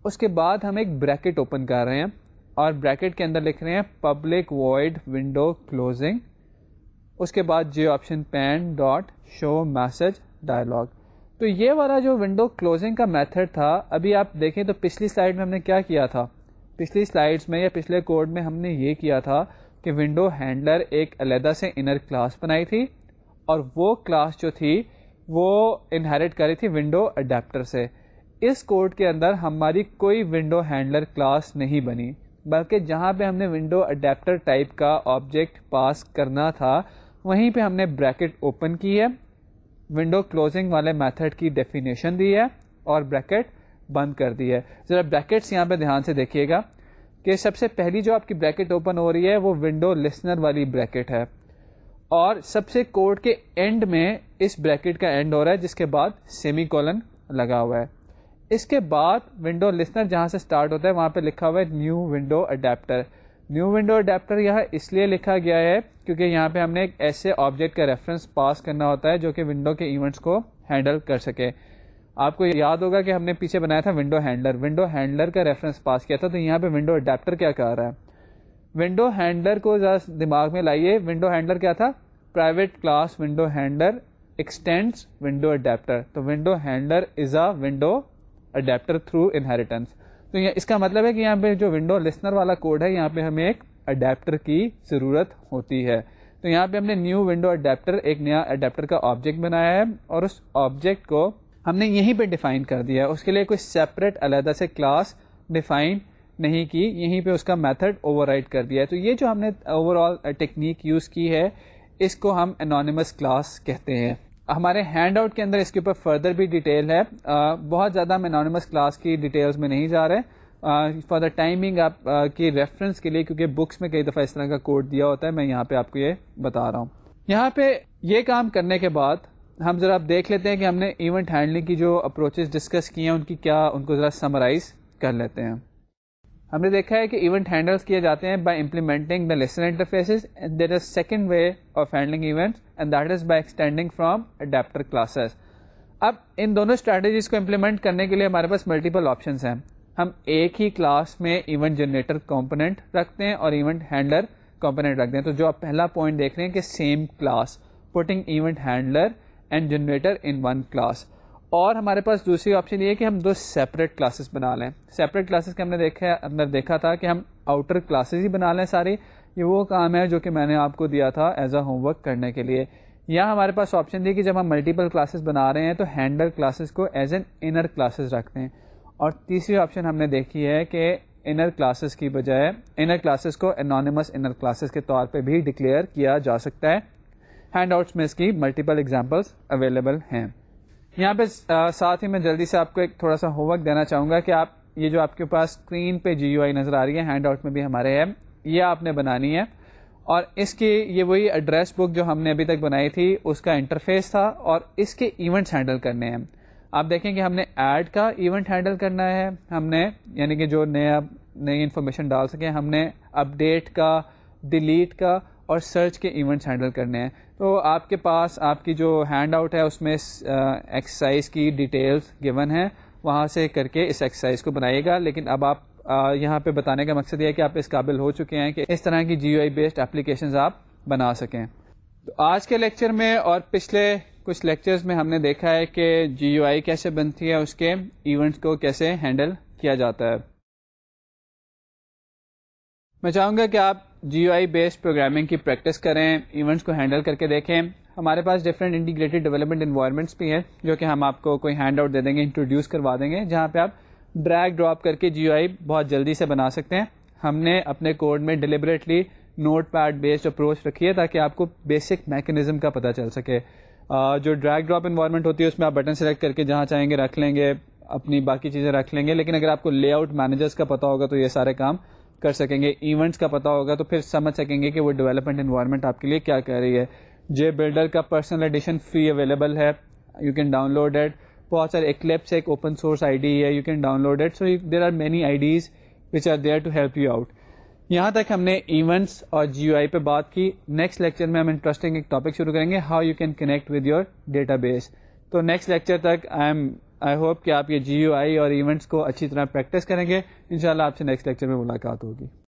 اس کے بعد ہم ایک بریکٹ اوپن کر رہے ہیں اور بریکٹ کے اندر لکھ رہے ہیں پبلک وائڈ ونڈو کلوزنگ اس کے بعد J option pane dot show message dialog تو یہ والا جو ونڈو کلوزنگ کا میتھڈ تھا، ابھی آپ دیکھیں تو پچھلی سلائڈ میں ہم نے کیا کیا تھا؟ پچھلی سلائڈس میں یا پچھلے کوڈ میں ہم نے یہ کیا تھا کہ ونڈو ہینڈلر ایک علیحدہ سے انر کلاس بنائی تھی اور وہ کلاس جو تھی وہ انہیریٹ کری تھی ونڈو اڈیپٹر سے۔ اس کوڈ کے اندر ہماری کوئی ونڈو ہینڈلر کلاس نہیں بنی، بلکہ جہاں پہ ہم نے ونڈو اڈیپٹر ٹائپ کا آبجیکٹ پاس کرنا تھا، وہیں پہ ہم نے بریکٹ اوپن کی ہے۔ ونڈو کلوزنگ والے میتھڈ کی ڈیفینیشن دی ہے اور بریکٹ بند کر دی ہے۔ ذرا بریکٹس یہاں پہ دھیان سے دیکھیے گا۔ کہ سب سے پہلی جو آپ کی بریکٹ اوپن ہو رہی ہے وہ ونڈو لسنر والی بریکٹ ہے۔ اور سب سے کوڈ کے اینڈ میں اس بریکٹ کا اینڈ ہو رہا ہے، جس کے بعد سیمی کولن لگا ہوا ہے۔ اس کے بعد ونڈو لسنر جہاں سے اسٹارٹ ہوتا ہے، وہاں پہ لکھا ہوا ہے new window adapter new window adapter یہاں اس لیے لکھا گیا ہے کیونکہ یہاں پہ ہم نے ایک ایسے آبجیکٹ کا ریفرنس پاس کرنا ہوتا ہے جو کہ ونڈو کے ایونٹس کو ہینڈل کر سکے۔ آپ کو یاد ہوگا کہ ہم نے پیچھے بنایا تھا ونڈو ہینڈلر ونڈو ہینڈلر کا ریفرنس پاس کیا تھا، تو یہاں پہ ونڈو اڈیپٹر کیا کہہ رہا ہے؟ ونڈو ہینڈلر کو ذرا دماغ میں لائیے۔ ونڈو ہینڈلر کیا تھا؟ Private class window handler extends window adapter تو window handler is a window adapter through inheritance تو اس کا مطلب ہے کہ یہاں پہ جو ونڈو لسنر والا کوڈ ہے، یہاں پہ ہمیں ایک اڈیپٹر کی ضرورت ہوتی ہے۔ تو یہاں پہ ہم نے نیو ونڈو اڈیپٹر ایک نیا اڈیپٹر کا آبجیکٹ بنایا ہے اور اس آبجیکٹ کو ہم نے یہیں پہ ڈیفائن کر دیا ہے اس کے لیے کوئی سیپریٹ علیحدہ سے کلاس ڈیفائن نہیں کی، یہیں پہ اس کا میتھڈ اوور کر دیا۔ ہے تو یہ جو ہم نے اوور آل ٹیکنیک یوز کی ہے، اس کو ہم انانیمس کلاس کہتے ہیں۔ ہمارے ہینڈ آؤٹ کے اندر اس کے اوپر فردر بھی ڈیٹیل ہے۔ uh, بہت زیادہ ہم انانیمس کلاس کی ڈیٹیلز میں نہیں جا رہے۔ فار دا ٹائمنگ آپ uh, کی ریفرنس کے لیے، کیونکہ بکس میں کئی دفعہ اس طرح کا کوڈ دیا ہوتا ہے، میں یہاں پہ آپ کو یہ بتا رہا ہوں۔ یہاں پہ یہ کام کرنے کے بعد ہم ذرا آپ دیکھ لیتے ہیں کہ ہم نے ایونٹ ہینڈلنگ کی جو اپروچز ڈسکس کی ہیں، ان کی کیا، ان کو ذرا سمرائز کر لیتے ہیں۔ ہم نے دیکھا ہے کہ ایونٹ ہینڈلس کیے جاتے ہیں by implementing the listener interfaces and there is second way of handling event and that is by extending from adapter classes اب ان دونوں اسٹریٹجیز کو امپلیمنٹ کرنے کے لیے ہمارے پاس ملٹیپل آپشنس ہیں۔ ہم ایک ہی کلاس میں ایونٹ جنریٹر کمپوننٹ رکھتے ہیں اور ایونٹ ہینڈلر کمپوننٹ رکھتے ہیں۔ تو جو آپ پہلا پوائنٹ دیکھ رہے ہیں کہ same class putting event handler and generator in one class اور ہمارے پاس دوسری آپشن یہ ہے کہ ہم دو سیپریٹ کلاسز بنا لیں۔ سیپریٹ کلاسز کے ہم نے دیکھا اندر دیکھا تھا کہ ہم آؤٹر کلاسز ہی بنا لیں ساری۔ یہ وہ کام ہے جو کہ میں نے آپ کو دیا تھا ایز اے ہوم ورک کرنے کے لیے۔ یہاں ہمارے پاس آپشن تھی کہ جب ہم ملٹیپل کلاسز بنا رہے ہیں تو ہینڈل کلاسز کو ایز این انر کلاسز رکھتے ہیں۔ اور تیسری آپشن ہم نے دیکھی ہے کہ انر کلاسز کی بجائے انر کلاسز کو انانیمس انر کلاسز کے طور پہ بھی ڈکلیئر کیا جا سکتا ہے۔ ہینڈ آؤٹس میں اس کی ملٹیپل ایگزامپلس اویلیبل ہیں۔ یہاں پہ ساتھ ہی میں جلدی سے آپ کو ایک تھوڑا سا ہوم ورک دینا چاہوں گا کہ آپ، یہ جو آپ کے پاس اسکرین پہ جی یو آئی نظر آ رہی ہے، ہینڈ آؤٹ میں بھی ہمارے ہے یہ آپ نے بنانی ہے۔ اور اس کی، یہ وہی ایڈریس بک جو ہم نے ابھی تک بنائی تھی، اس کا انٹرفیس تھا اور اس کے ایونٹس ہینڈل کرنے ہیں۔ آپ دیکھیں کہ ہم نے ایڈ کا ایونٹ ہینڈل کرنا ہے۔ ہم نے یعنی کہ جو نیا، نئی انفارمیشن ڈال سکیں، ہم نے اپڈیٹ کا ڈیلیٹ کا اور سرچ کے ایونٹس ہینڈل کرنے ہیں۔ تو آپ کے پاس آپ کی جو ہینڈ آؤٹ ہے اس میں ایکسرسائز کی ڈیٹیلس گیون ہیں۔ وہاں سے کر کے اس ایکسرسائز کو بنائیے گا۔ لیکن اب آپ یہاں پہ بتانے کا مقصد یہ ہے کہ آپ اس قابل ہو چکے ہیں کہ اس طرح کی جی او آئی بیسڈ اپلیکیشنز آپ بنا سکیں۔ تو آج کے لیکچر میں اور پچھلے کچھ لیکچرز میں ہم نے دیکھا ہے کہ جی آئی کیسے بنتی ہے، اس کے ایونٹس کو کیسے ہینڈل کیا جاتا ہے۔ میں چاہوں گا کہ آپ G U I based programming کی پریکٹس کریں ایونٹس کو ہینڈل کر کے دیکھیں۔ ہمارے پاس ڈفرینٹ انٹیگریٹڈ ڈیولپمنٹ انوائرمنٹس بھی ہیں جو کہ ہم آپ کو کوئی ہینڈ آؤٹ دے دیں گے انٹروڈیوس کروا دیں گے، جہاں پہ آپ ڈریگ ڈراپ کر کے جی او آئی بہت جلدی سے بنا سکتے ہیں۔ ہم نے اپنے کوڈ میں deliberately notepad based approach رکھی ہے تاکہ آپ کو بیسک میکنزم کا پتہ چل سکے۔ جو ڈریگ ڈراپ انوائرمنٹ ہوتی ہے، اس میں آپ بٹن سلیکٹ کر کے جہاں چاہیں گے رکھ لیں گے، اپنی باقی چیزیں رکھ لیں گے۔ لیکن اگر آپ کو لے آؤٹ مینیجرس کا پتا ہوگا تو یہ سارے کام کر سکیں گے ایونٹس کا پتا ہوگا تو پھر سمجھ سکیں گے کہ وہ ڈیولپمنٹ انوائرمنٹ آپ کے لیے کیا کہہ رہی ہے۔ جے بلڈر کا پرسنل ایڈیشن فری اویلیبل ہے you can download it بہت سارے ایکلیپس ایک اوپن سورس آئی ڈی ہے you can download it so there are many I Ds which are there to help you out یہاں تک ہم نے events اور جی یو آئی پہ بات کی۔ نیکسٹ لیکچر میں ہم انٹرسٹنگ ایک ٹاپک شروع کریں گے how you can connect with your database تو نیکسٹ لیکچر تک آئی ایم آئی ہوپ کہ آپ یہ جی یو آئی اور ایونٹس کو اچھی طرح پریکٹس کریں گے۔ ان شاء اللہ آپ سے نیکسٹ لیکچر میں ملاقات ہوگی۔